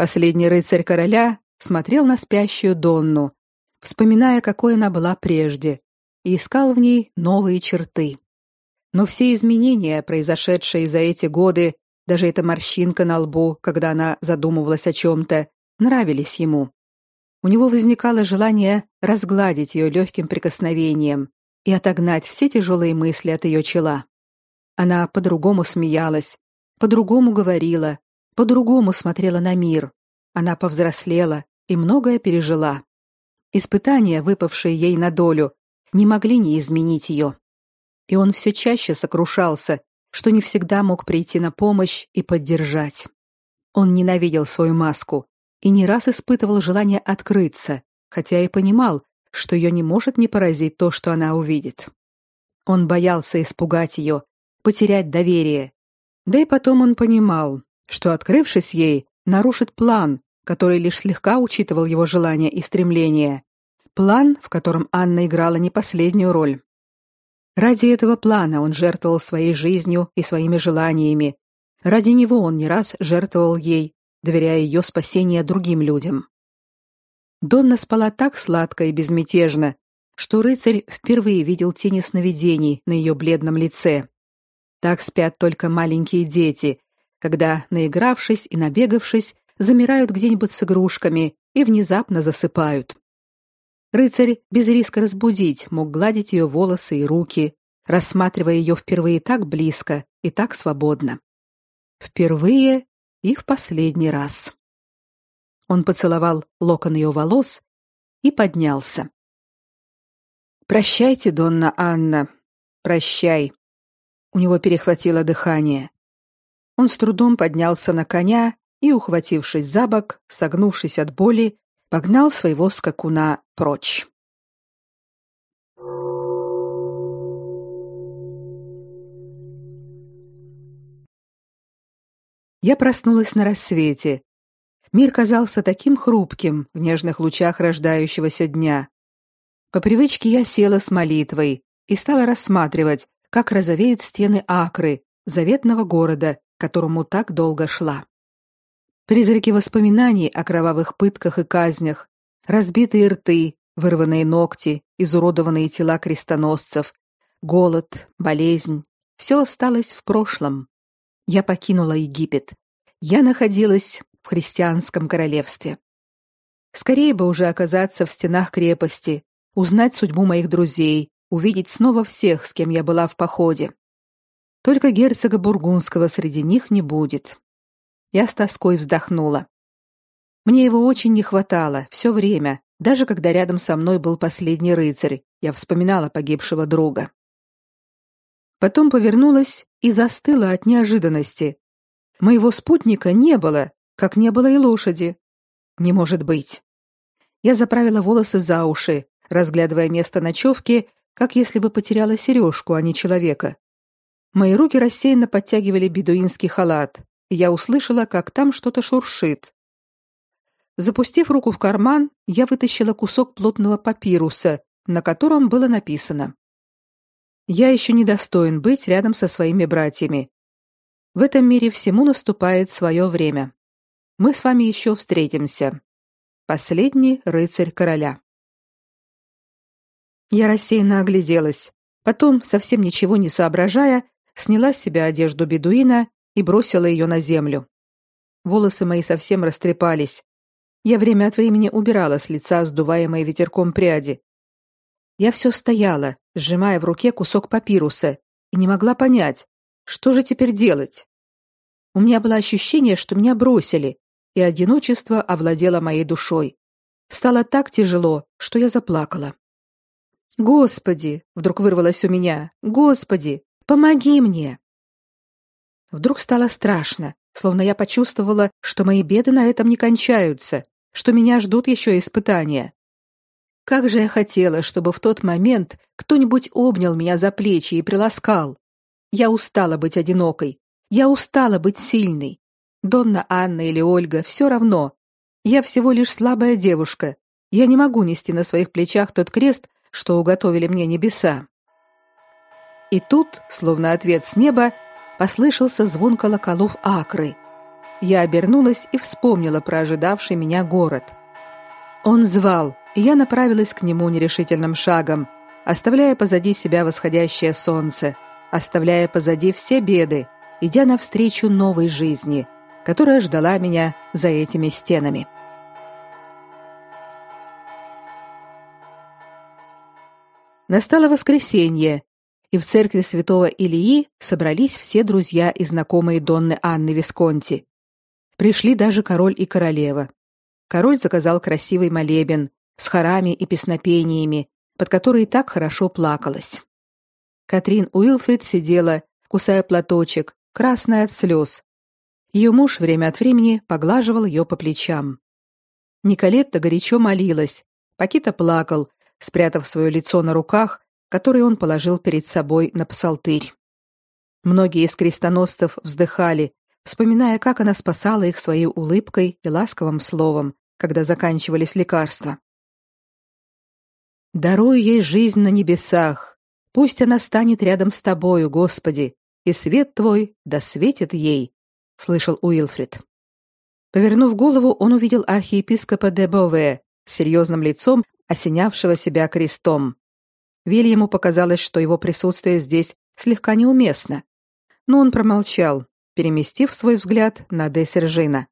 A: Последний рыцарь короля смотрел на спящую Донну, вспоминая, какой она была прежде, и искал в ней новые черты. Но все изменения, произошедшие за эти годы, даже эта морщинка на лбу, когда она задумывалась о чем-то, нравились ему. У него возникало желание разгладить ее легким прикосновением и отогнать все тяжелые мысли от ее чела. Она по-другому смеялась, по-другому говорила, по-другому смотрела на мир. Она повзрослела и многое пережила. Испытания, выпавшие ей на долю, не могли не изменить ее. И он все чаще сокрушался, что не всегда мог прийти на помощь и поддержать. Он ненавидел свою маску и не раз испытывал желание открыться, хотя и понимал, что ее не может не поразить то, что она увидит. Он боялся испугать ее, потерять доверие. Да и потом он понимал, что, открывшись ей, нарушит план, который лишь слегка учитывал его желания и стремления. План, в котором Анна играла не последнюю роль. Ради этого плана он жертвовал своей жизнью и своими желаниями. Ради него он не раз жертвовал ей, доверяя ее спасение другим людям. Донна спала так сладко и безмятежно, что рыцарь впервые видел тени сновидений на ее бледном лице. Так спят только маленькие дети, когда, наигравшись и набегавшись, замирают где-нибудь с игрушками и внезапно засыпают. Рыцарь без риска разбудить мог гладить ее волосы и руки, рассматривая ее впервые так близко и так свободно. Впервые и в последний раз. Он поцеловал локон ее волос и поднялся. Прощайте, Донна Анна. Прощай. У него перехватило дыхание. Он с трудом поднялся на коня и, ухватившись за бок, согнувшись от боли, погнал своего скакуна прочь. Я проснулась на рассвете. Мир казался таким хрупким в нежных лучах рождающегося дня. По привычке я села с молитвой и стала рассматривать, как розовеют стены Акры, заветного города, которому так долго шла. Призраки воспоминаний о кровавых пытках и казнях, разбитые рты, вырванные ногти, изуродованные тела крестоносцев, голод, болезнь — все осталось в прошлом. Я покинула Египет. Я находилась в христианском королевстве. Скорее бы уже оказаться в стенах крепости, узнать судьбу моих друзей, увидеть снова всех, с кем я была в походе. Только герцога бургундского среди них не будет. Я с тоской вздохнула. Мне его очень не хватало все время, даже когда рядом со мной был последний рыцарь. Я вспоминала погибшего друга. Потом повернулась и застыла от неожиданности. Моего спутника не было, как не было и лошади. Не может быть. Я заправила волосы за уши, разглядывая место ночевки, как если бы потеряла сережку, а не человека. Мои руки рассеянно подтягивали бедуинский халат, и я услышала, как там что-то шуршит. Запустив руку в карман, я вытащила кусок плотного папируса, на котором было написано: Я еще не достоин быть рядом со своими братьями. В этом мире всему наступает свое время. Мы с вами еще встретимся. Последний рыцарь короля. Я рассеянно огляделась, потом, совсем ничего не соображая, сняла с себя одежду бедуина и бросила ее на землю. Волосы мои совсем растрепались. Я время от времени убирала с лица сдуваемые ветерком пряди. Я все стояла, сжимая в руке кусок папируса, и не могла понять, что же теперь делать. У меня было ощущение, что меня бросили, и одиночество овладело моей душой. Стало так тяжело, что я заплакала. Господи, вдруг вырвалось у меня. Господи, помоги мне. Вдруг стало страшно, словно я почувствовала, что мои беды на этом не кончаются, что меня ждут еще испытания. Как же я хотела, чтобы в тот момент кто-нибудь обнял меня за плечи и приласкал. Я устала быть одинокой. Я устала быть сильной. Донна Анна или Ольга, все равно. Я всего лишь слабая девушка. Я не могу нести на своих плечах тот крест, что уготовили мне небеса. И тут, словно ответ с неба, послышался звон колоколов Акры. Я обернулась и вспомнила про ожидавший меня город. Он звал, и я направилась к нему нерешительным шагом, оставляя позади себя восходящее солнце, оставляя позади все беды, идя навстречу новой жизни, которая ждала меня за этими стенами. Настало воскресенье, и в церкви святого Илии собрались все друзья и знакомые Донны Анны Висконти. Пришли даже король и королева. Король заказал красивый молебен с хорами и песнопениями, под которые так хорошо плакалось. Катрин Уилфрид сидела, кусая платочек, красная от слез. Ее муж время от времени поглаживал ее по плечам. Николетта горячо молилась, Пакита плакал, спрятав свое лицо на руках, которые он положил перед собой на псалтырь. Многие из крестоносцев вздыхали, вспоминая, как она спасала их своей улыбкой и ласковым словом, когда заканчивались лекарства. «Даруй ей жизнь на небесах, пусть она станет рядом с тобою, Господи, и свет твой да светит ей», — слышал Уилфрид. Повернув голову, он увидел архиепископа де Бове с серьезным лицом, осенявшего себя крестом. Вильяму показалось, что его присутствие здесь слегка неуместно, но он промолчал, переместив свой взгляд на де Сержина.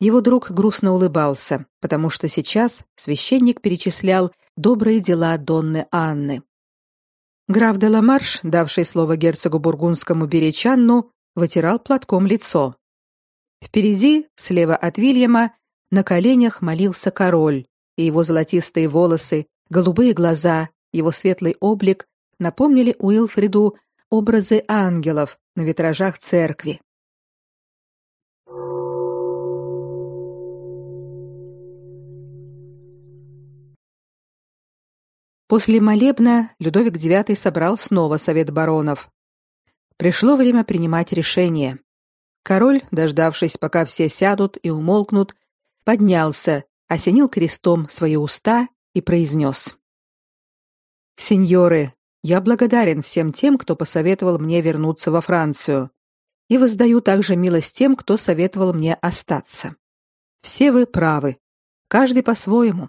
A: Его друг грустно улыбался, потому что сейчас священник перечислял добрые дела Донны Анны. Граф де Ламарш, давший слово герцогу бургундскому беречь Анну, вытирал платком лицо. Впереди, слева от Вильяма, на коленях молился король, и его золотистые волосы, голубые глаза, его светлый облик напомнили Уилфриду образы ангелов на витражах церкви. После молебна Людовик IX собрал снова совет баронов. Пришло время принимать решение. Король, дождавшись, пока все сядут и умолкнут, поднялся, осенил крестом свои уста и произнес. «Сеньоры, я благодарен всем тем, кто посоветовал мне вернуться во Францию, и воздаю также милость тем, кто советовал мне остаться. Все вы правы, каждый по-своему.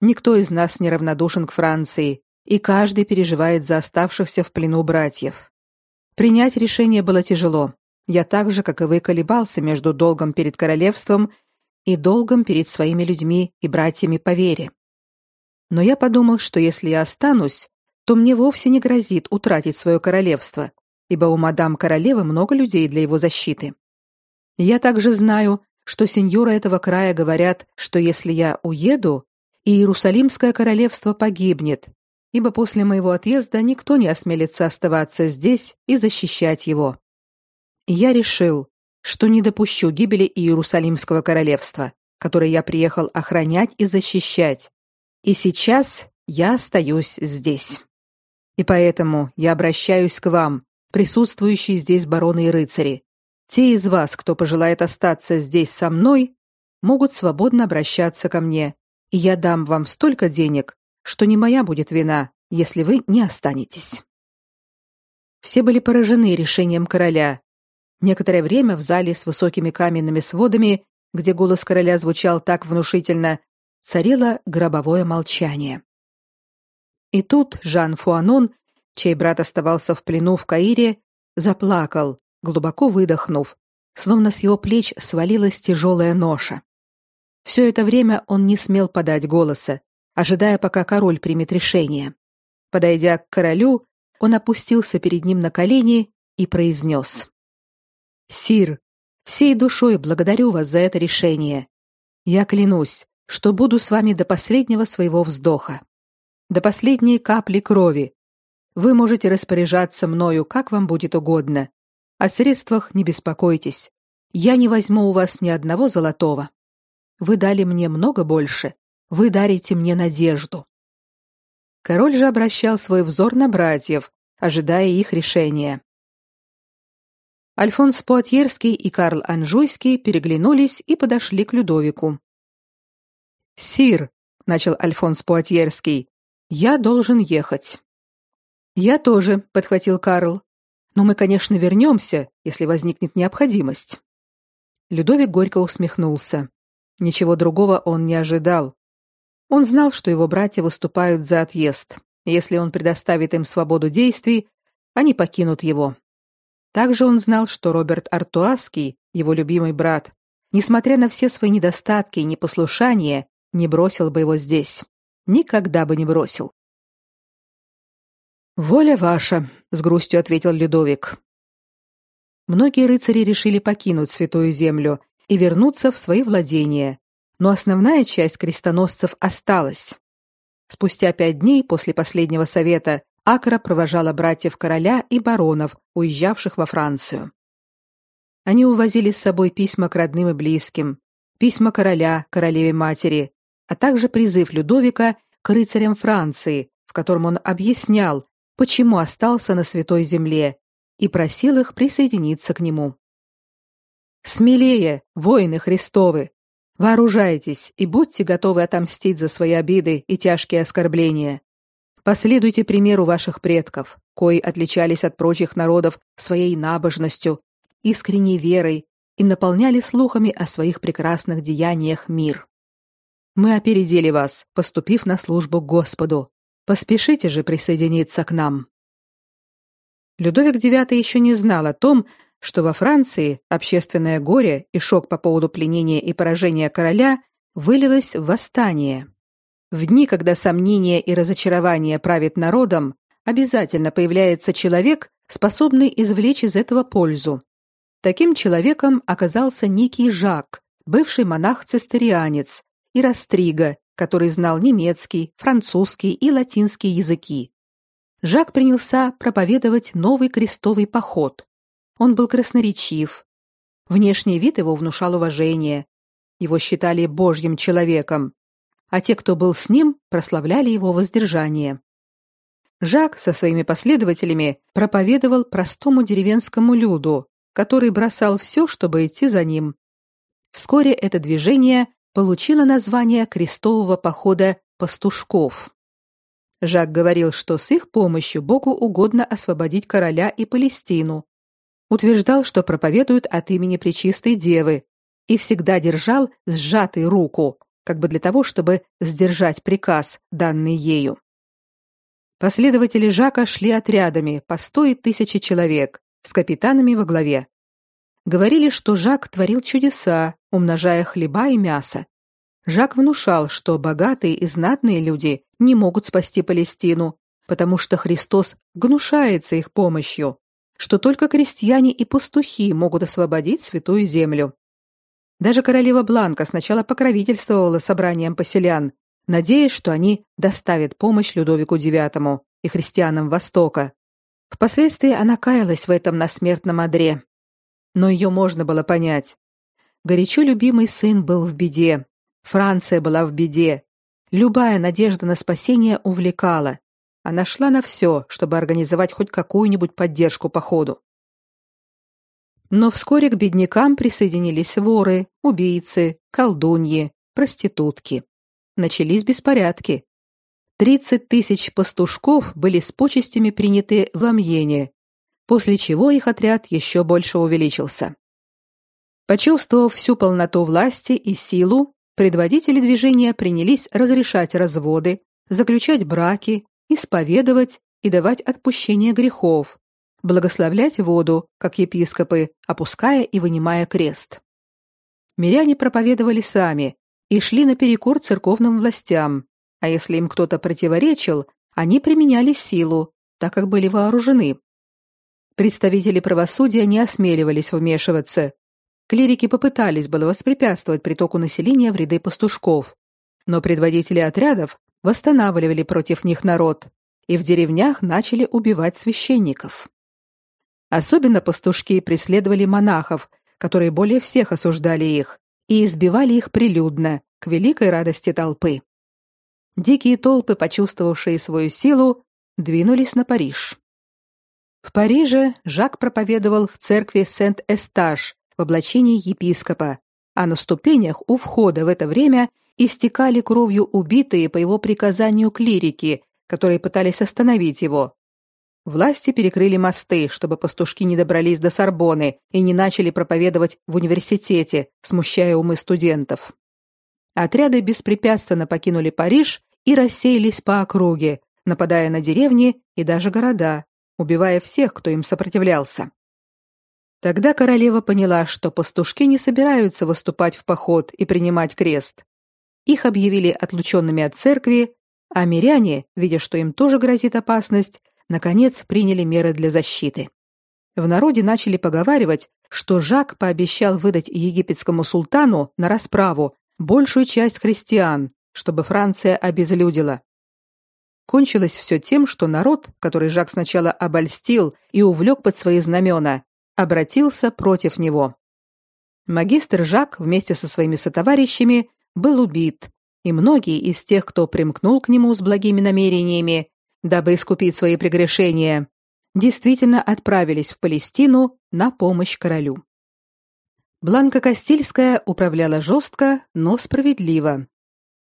A: Никто из нас не равнодушен к Франции, и каждый переживает за оставшихся в плену братьев. Принять решение было тяжело, я так же, как и вы, колебался между долгом перед королевством и долгом перед своими людьми и братьями по вере. Но я подумал, что если я останусь, то мне вовсе не грозит утратить свое королевство, ибо у мадам королевы много людей для его защиты. Я также знаю, что сеньоры этого края говорят, что если я уеду, Иерусалимское королевство погибнет, ибо после моего отъезда никто не осмелится оставаться здесь и защищать его я решил, что не допущу гибели Иерусалимского королевства, которое я приехал охранять и защищать. И сейчас я остаюсь здесь. И поэтому я обращаюсь к вам, присутствующие здесь бароны и рыцари. Те из вас, кто пожелает остаться здесь со мной, могут свободно обращаться ко мне, и я дам вам столько денег, что не моя будет вина, если вы не останетесь. Все были поражены решением короля, Некоторое время в зале с высокими каменными сводами, где голос короля звучал так внушительно, царило гробовое молчание. И тут Жан Фуанон, чей брат оставался в плену в Каире, заплакал, глубоко выдохнув, словно с его плеч свалилась тяжелая ноша. Все это время он не смел подать голоса, ожидая, пока король примет решение. Подойдя к королю, он опустился перед ним на колени и произнес. Сир, всей душой благодарю вас за это решение. Я клянусь, что буду с вами до последнего своего вздоха, до последней капли крови. Вы можете распоряжаться мною, как вам будет угодно. О средствах не беспокойтесь. Я не возьму у вас ни одного золотого. Вы дали мне много больше. Вы дарите мне надежду. Король же обращал свой взор на братьев, ожидая их решения. Альфонс Пуатьерский и Карл Анжуйский переглянулись и подошли к Людовику. «Сир», — начал Альфонс Пуатьерский, — «я должен ехать». «Я тоже», — подхватил Карл. «Но мы, конечно, вернемся, если возникнет необходимость». Людовик горько усмехнулся. Ничего другого он не ожидал. Он знал, что его братья выступают за отъезд. Если он предоставит им свободу действий, они покинут его. Также он знал, что Роберт Артуаский, его любимый брат, несмотря на все свои недостатки и непослушание, не бросил бы его здесь. Никогда бы не бросил. «Воля ваша», — с грустью ответил Людовик. Многие рыцари решили покинуть Святую Землю и вернуться в свои владения, но основная часть крестоносцев осталась. Спустя пять дней после последнего совета Акра провожала братьев короля и баронов, уезжавших во Францию. Они увозили с собой письма к родным и близким, письма короля, королеве матери, а также призыв Людовика к рыцарям Франции, в котором он объяснял, почему остался на святой земле, и просил их присоединиться к нему. Смелее, воины Христовы, вооружайтесь и будьте готовы отомстить за свои обиды и тяжкие оскорбления. Последуйте примеру ваших предков, кои отличались от прочих народов своей набожностью, искренней верой и наполняли слухами о своих прекрасных деяниях мир. Мы опередили вас, поступив на службу Господу. Поспешите же присоединиться к нам. Людовик IX еще не знал о том, что во Франции общественное горе и шок по поводу пленения и поражения короля вылилось в восстание. В дни, когда сомнения и разочарование правит народом, обязательно появляется человек, способный извлечь из этого пользу. Таким человеком оказался некий Жак, бывший монах-цистерианец, и Растрига, который знал немецкий, французский и латинский языки. Жак принялся проповедовать новый крестовый поход. Он был красноречив. Внешний вид его внушал уважение. Его считали божьим человеком, а те, кто был с ним, прославляли его воздержание. Жак со своими последователями проповедовал простому деревенскому люду, который бросал все, чтобы идти за ним. Вскоре это движение получило название крестового похода пастушков. Жак говорил, что с их помощью Богу угодно освободить короля и Палестину. Утверждал, что проповедует от имени Пречистой Девы и всегда держал сжатой руку, как бы для того, чтобы сдержать приказ, данный ею. Последователи Жака шли отрядами по сто и тысячи человек, с капитанами во главе. Говорили, что Жак творил чудеса, умножая хлеба и мясо. Жак внушал, что богатые и знатные люди не могут спасти Палестину, потому что Христос гнушается их помощью, что только крестьяне и пастухи могут освободить святую землю. Даже королева Бланка сначала покровительствовала собраниям поселян, надеясь, что они доставят помощь Людовику IX и христианам Востока. Впоследствии она каялась в этом на смертном одре. Но ее можно было понять. Горячо любимый сын был в беде. Франция была в беде. Любая надежда на спасение увлекала. Она шла на все, чтобы организовать хоть какую-нибудь поддержку по ходу. Но вскоре к беднякам присоединились воры, убийцы, колдуньи, проститутки. Начались беспорядки. Тридцать тысяч пастушков были с почестями приняты в Амьене, после чего их отряд еще больше увеличился. Почувствовав всю полноту власти и силу, предводители движения принялись разрешать разводы, заключать браки, исповедовать и давать отпущение грехов, благословлять воду, как епископы, опуская и вынимая крест. Миряне проповедовали сами и шли наперекор церковным властям, а если им кто-то противоречил, они применяли силу, так как были вооружены. Представители правосудия не осмеливались вмешиваться. Клирики попытались было воспрепятствовать притоку населения в ряды пастушков, но предводители отрядов восстанавливали против них народ, и в деревнях начали убивать священников. Особенно пастушки преследовали монахов, которые более всех осуждали их, и избивали их прилюдно, к великой радости толпы. Дикие толпы, почувствовавшие свою силу, двинулись на Париж. В Париже Жак проповедовал в церкви Сент-Эстаж в облачении епископа, а на ступенях у входа в это время истекали кровью убитые по его приказанию клирики, которые пытались остановить его. Власти перекрыли мосты, чтобы пастушки не добрались до Сорбоны и не начали проповедовать в университете, смущая умы студентов. Отряды беспрепятственно покинули Париж и рассеялись по округе, нападая на деревни и даже города, убивая всех, кто им сопротивлялся. Тогда королева поняла, что пастушки не собираются выступать в поход и принимать крест. Их объявили отлученными от церкви, а миряне, видя, что им тоже грозит опасность, наконец приняли меры для защиты. В народе начали поговаривать, что Жак пообещал выдать египетскому султану на расправу большую часть христиан, чтобы Франция обезлюдила. Кончилось все тем, что народ, который Жак сначала обольстил и увлек под свои знамена, обратился против него. Магистр Жак вместе со своими сотоварищами был убит, и многие из тех, кто примкнул к нему с благими намерениями, дабы искупить свои прегрешения, действительно отправились в Палестину на помощь королю. Бланка Кастильская управляла жестко, но справедливо.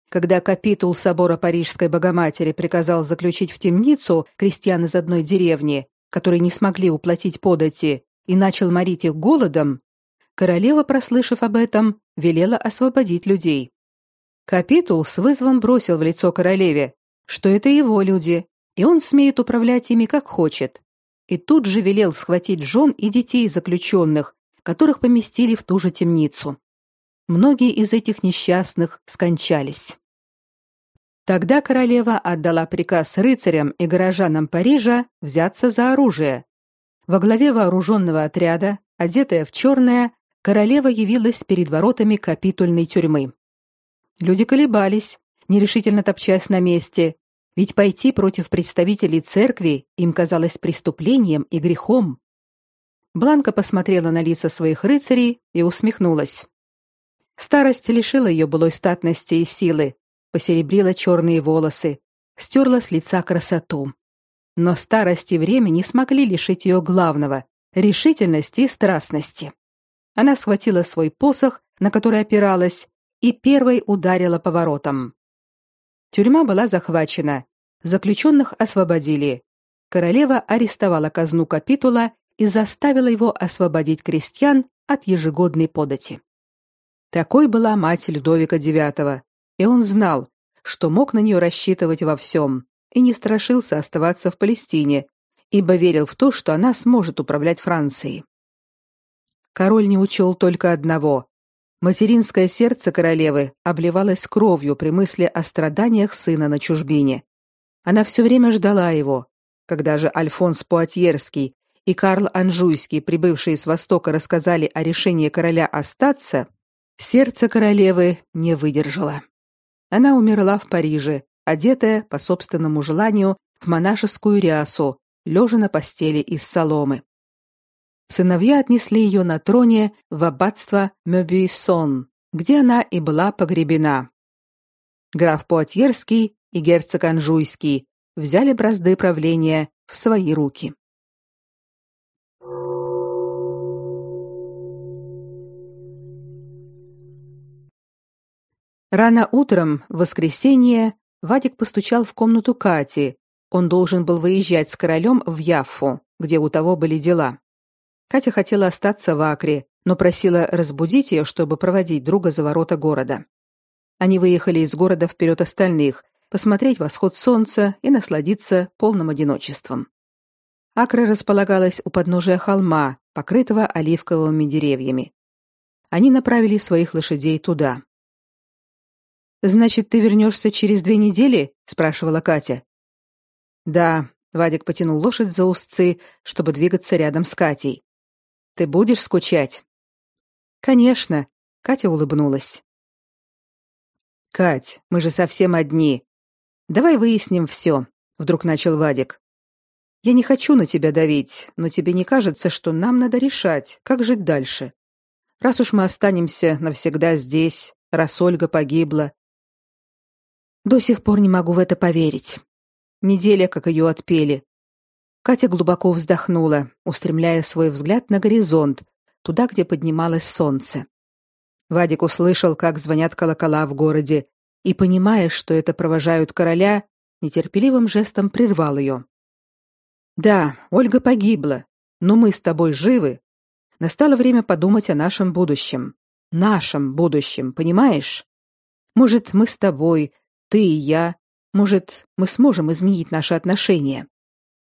A: Когда капитул собора Парижской Богоматери приказал заключить в темницу крестьян из одной деревни, которые не смогли уплатить подати, и начал морить их голодом, королева, прослышав об этом, велела освободить людей. Капитул с вызовом бросил в лицо королеве, что это его люди, и он смеет управлять ими как хочет. И тут же велел схватить жен и детей заключенных, которых поместили в ту же темницу. Многие из этих несчастных скончались. Тогда королева отдала приказ рыцарям и горожанам Парижа взяться за оружие. Во главе вооруженного отряда, одетая в черное, королева явилась перед воротами капитульной тюрьмы. Люди колебались, нерешительно топчась на месте, ведь пойти против представителей церкви им казалось преступлением и грехом. Бланка посмотрела на лица своих рыцарей и усмехнулась. Старость лишила ее былой статности и силы, посеребрила черные волосы, стерла с лица красоту. Но старость и время не смогли лишить ее главного решительности и страстности. Она схватила свой посох, на который опиралась, и первой ударила по воротам. Тюрьма была захвачена, заключенных освободили. Королева арестовала казну капитула и заставила его освободить крестьян от ежегодной подати. Такой была мать Людовика IX, и он знал, что мог на нее рассчитывать во всем, и не страшился оставаться в Палестине, ибо верил в то, что она сможет управлять Францией. Король не учел только одного. Материнское сердце королевы обливалось кровью при мысли о страданиях сына на чужбине. Она все время ждала его. Когда же Альфонс Пуатьерский и Карл Анжуйский, прибывшие с востока, рассказали о решении короля остаться, сердце королевы не выдержало. Она умерла в Париже, одетая по собственному желанию в монашескую рясу, лежа на постели из соломы. Сыновья отнесли ее на троне в аббатство Мебюйсон, где она и была погребена. Граф Пуатьерский и герцог Анжуйский взяли бразды правления в свои руки. Рано утром, в воскресенье, Вадик постучал в комнату Кати. Он должен был выезжать с королем в Яффу, где у того были дела. Катя хотела остаться в Акре, но просила разбудить ее, чтобы проводить друга за ворота города. Они выехали из города вперед остальных, посмотреть восход солнца и насладиться полным одиночеством. Акра располагалась у подножия холма, покрытого оливковыми деревьями. Они направили своих лошадей туда. Значит, ты вернешься через две недели? спрашивала Катя. Да, Вадик потянул лошадь за узцы, чтобы двигаться рядом с Катей. Ты будешь скучать? Конечно, Катя улыбнулась. Кать, мы же совсем одни. Давай выясним все», — вдруг начал Вадик. Я не хочу на тебя давить, но тебе не кажется, что нам надо решать, как жить дальше? Раз уж мы останемся навсегда здесь, раз Ольга погибла, до сих пор не могу в это поверить. Неделя, как ее отпели. Катя глубоко вздохнула, устремляя свой взгляд на горизонт, туда, где поднималось солнце. Вадик услышал, как звонят колокола в городе, и, понимая, что это провожают короля, нетерпеливым жестом прервал ее. «Да, Ольга погибла, но мы с тобой живы. Настало время подумать о нашем будущем. Нашем будущем, понимаешь? Может, мы с тобой, ты и я. Может, мы сможем изменить наши отношения.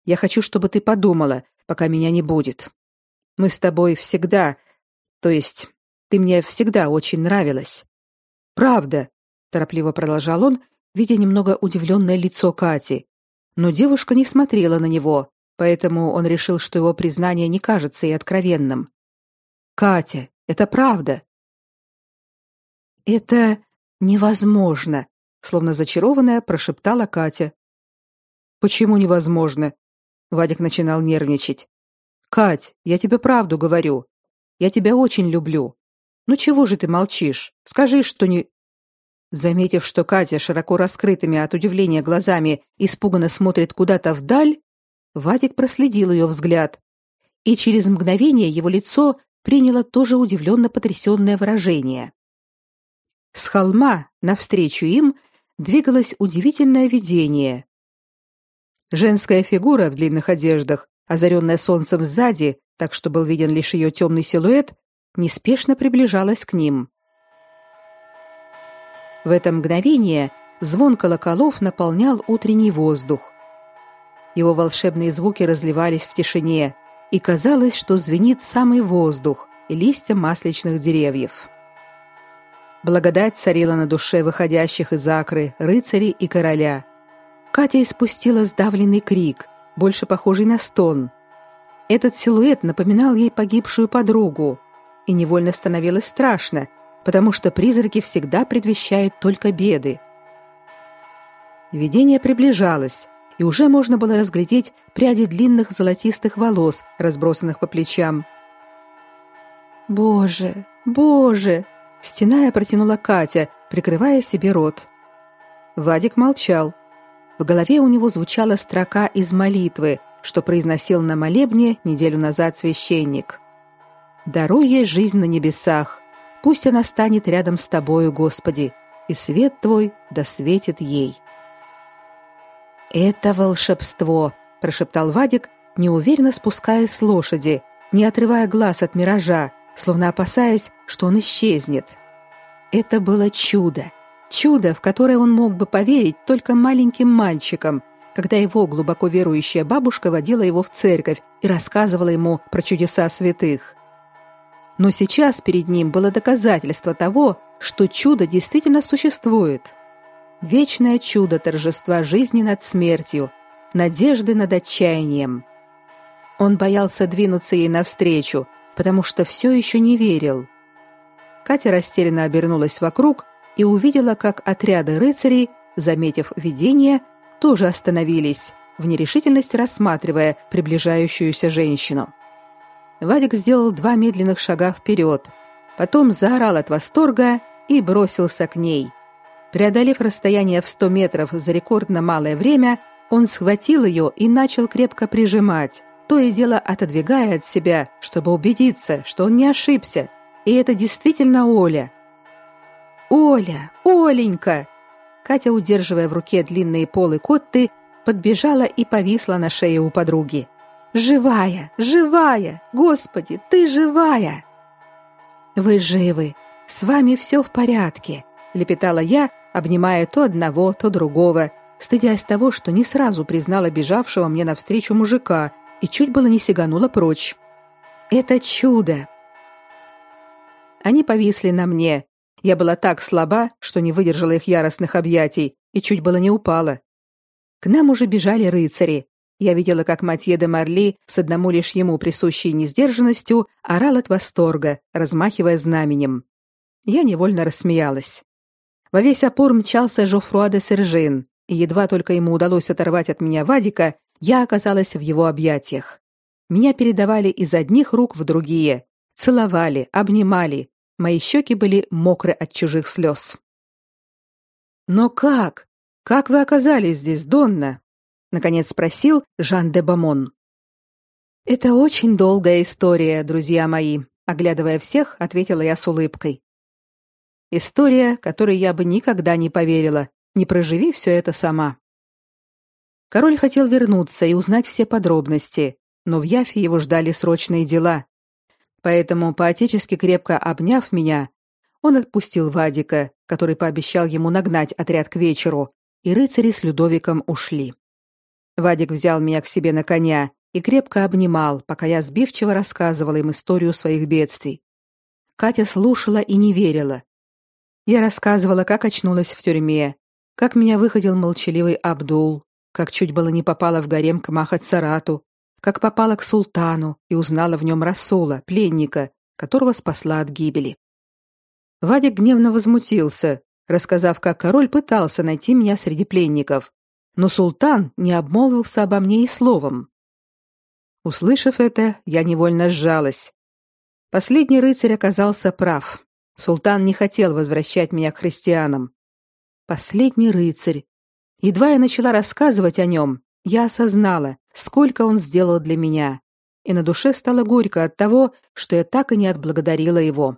A: Я хочу, чтобы ты подумала, пока меня не будет. Мы с тобой всегда, то есть ты мне всегда очень нравилась. Правда, торопливо продолжал он, видя немного удивленное лицо Кати. Но девушка не смотрела на него, поэтому он решил, что его признание не кажется ей откровенным. Катя, это правда. Это невозможно, словно зачарованная, прошептала Катя. Почему невозможно? Вадик начинал нервничать. Кать, я тебе правду говорю. Я тебя очень люблю. Ну чего же ты молчишь? Скажи, что не Заметив, что Катя широко раскрытыми от удивления глазами испуганно смотрит куда-то вдаль, Вадик проследил ее взгляд, и через мгновение его лицо приняло тоже удивленно потрясенное выражение. С холма навстречу им двигалось удивительное видение. Женская фигура в длинных одеждах, озаренная солнцем сзади, так что был виден лишь ее темный силуэт, неспешно приближалась к ним. В это мгновение звон колоколов наполнял утренний воздух. Его волшебные звуки разливались в тишине, и казалось, что звенит самый воздух и листья масличных деревьев. Благодать царила на душе выходящих из Акры рыцарей и короля. Катя испустила сдавленный крик, больше похожий на стон. Этот силуэт напоминал ей погибшую подругу, и невольно становилось страшно, потому что призраки всегда предвещают только беды. Видение приближалось, и уже можно было разглядеть пряди длинных золотистых волос, разбросанных по плечам. «Боже, боже!» — стеная протянула Катя, прикрывая себе рот. Вадик молчал. В голове у него звучала строка из молитвы, что произносил на молебне неделю назад священник. «Даруй ей жизнь на небесах, Пусть она станет рядом с тобою, Господи, и свет твой да светит ей. Это волшебство, прошептал Вадик, неуверенно спускаясь с лошади, не отрывая глаз от миража, словно опасаясь, что он исчезнет. Это было чудо, чудо, в которое он мог бы поверить только маленьким мальчиком, когда его глубоко верующая бабушка водила его в церковь и рассказывала ему про чудеса святых. Но сейчас перед ним было доказательство того, что чудо действительно существует. Вечное чудо торжества жизни над смертью, надежды над отчаянием. Он боялся двинуться ей навстречу, потому что все еще не верил. Катя растерянно обернулась вокруг и увидела, как отряды рыцарей, заметив видение, тоже остановились, в нерешительности рассматривая приближающуюся женщину. Вадик сделал два медленных шага вперед, потом заорал от восторга и бросился к ней. Преодолев расстояние в сто метров за рекордно малое время, он схватил ее и начал крепко прижимать, то и дело отодвигая от себя, чтобы убедиться, что он не ошибся, и это действительно Оля. «Оля! Оленька!» Катя, удерживая в руке длинные полы котты, подбежала и повисла на шее у подруги. Живая, живая! Господи, ты живая!» «Вы живы! С вами все в порядке!» — лепетала я, обнимая то одного, то другого, стыдясь того, что не сразу признала бежавшего мне навстречу мужика и чуть было не сиганула прочь. «Это чудо!» Они повисли на мне. Я была так слаба, что не выдержала их яростных объятий и чуть было не упала. К нам уже бежали рыцари, я видела, как Матье де Марли с одному лишь ему присущей несдержанностью орал от восторга, размахивая знаменем. Я невольно рассмеялась. Во весь опор мчался Жофруа де Сержин, и едва только ему удалось оторвать от меня Вадика, я оказалась в его объятиях. Меня передавали из одних рук в другие, целовали, обнимали. Мои щеки были мокры от чужих слез. «Но как? Как вы оказались здесь, Донна?» наконец спросил Жан де Бамон. Это очень долгая история, друзья мои, оглядывая всех, ответила я с улыбкой. История, которой я бы никогда не поверила, не проживи все это сама. Король хотел вернуться и узнать все подробности, но в Яфе его ждали срочные дела. Поэтому, поотечески крепко обняв меня, он отпустил Вадика, который пообещал ему нагнать отряд к вечеру, и рыцари с Людовиком ушли. Вадик взял меня к себе на коня и крепко обнимал, пока я сбивчиво рассказывала им историю своих бедствий. Катя слушала и не верила. Я рассказывала, как очнулась в тюрьме, как меня выходил молчаливый Абдул, как чуть было не попала в гарем к Махат-Сарату, как попала к султану и узнала в нем Расула, пленника, которого спасла от гибели. Вадик гневно возмутился, рассказав, как король пытался найти меня среди пленников, но султан не обмолвился обо мне и словом. Услышав это, я невольно сжалась. Последний рыцарь оказался прав. Султан не хотел возвращать меня к христианам. Последний рыцарь. Едва я начала рассказывать о нем, я осознала, сколько он сделал для меня, и на душе стало горько от того, что я так и не отблагодарила его.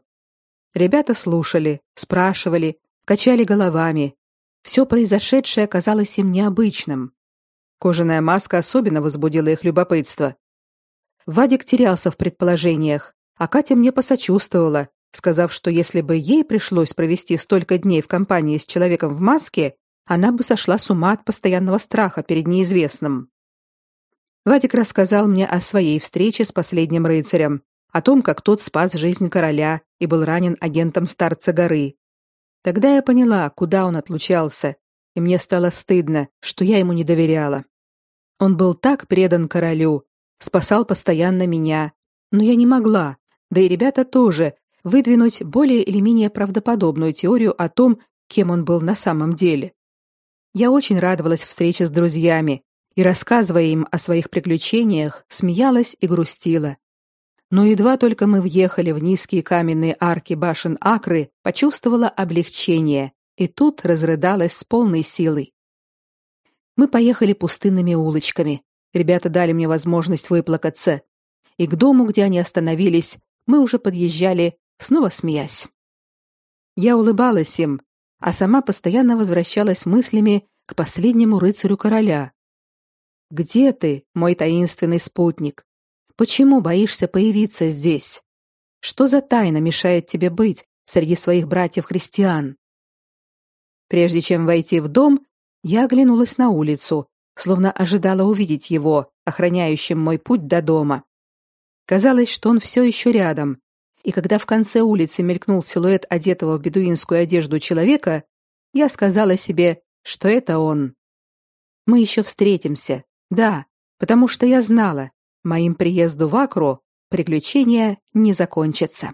A: Ребята слушали, спрашивали, качали головами. Все произошедшее казалось им необычным. Кожаная маска особенно возбудила их любопытство. Вадик терялся в предположениях, а Катя мне посочувствовала, сказав, что если бы ей пришлось провести столько дней в компании с человеком в маске, она бы сошла с ума от постоянного страха перед неизвестным. Вадик рассказал мне о своей встрече с последним рыцарем, о том, как тот спас жизнь короля и был ранен агентом старца горы. Тогда я поняла, куда он отлучался, и мне стало стыдно, что я ему не доверяла. Он был так предан королю, спасал постоянно меня, но я не могла, да и ребята тоже, выдвинуть более или менее правдоподобную теорию о том, кем он был на самом деле. Я очень радовалась встрече с друзьями и, рассказывая им о своих приключениях, смеялась и грустила. Но едва только мы въехали в низкие каменные арки башен Акры, почувствовала облегчение и тут разрыдалась с полной силой. Мы поехали пустынными улочками. Ребята дали мне возможность выплакаться. И к дому, где они остановились, мы уже подъезжали снова смеясь. Я улыбалась им, а сама постоянно возвращалась мыслями к последнему рыцарю короля. Где ты, мой таинственный спутник? Почему боишься появиться здесь? Что за тайна мешает тебе быть среди своих братьев-христиан? Прежде чем войти в дом, я оглянулась на улицу, словно ожидала увидеть его, охраняющим мой путь до дома. Казалось, что он все еще рядом, и когда в конце улицы мелькнул силуэт одетого в бедуинскую одежду человека, я сказала себе, что это он. Мы еще встретимся. Да, потому что я знала, моим приезду в Акру приключения не закончатся.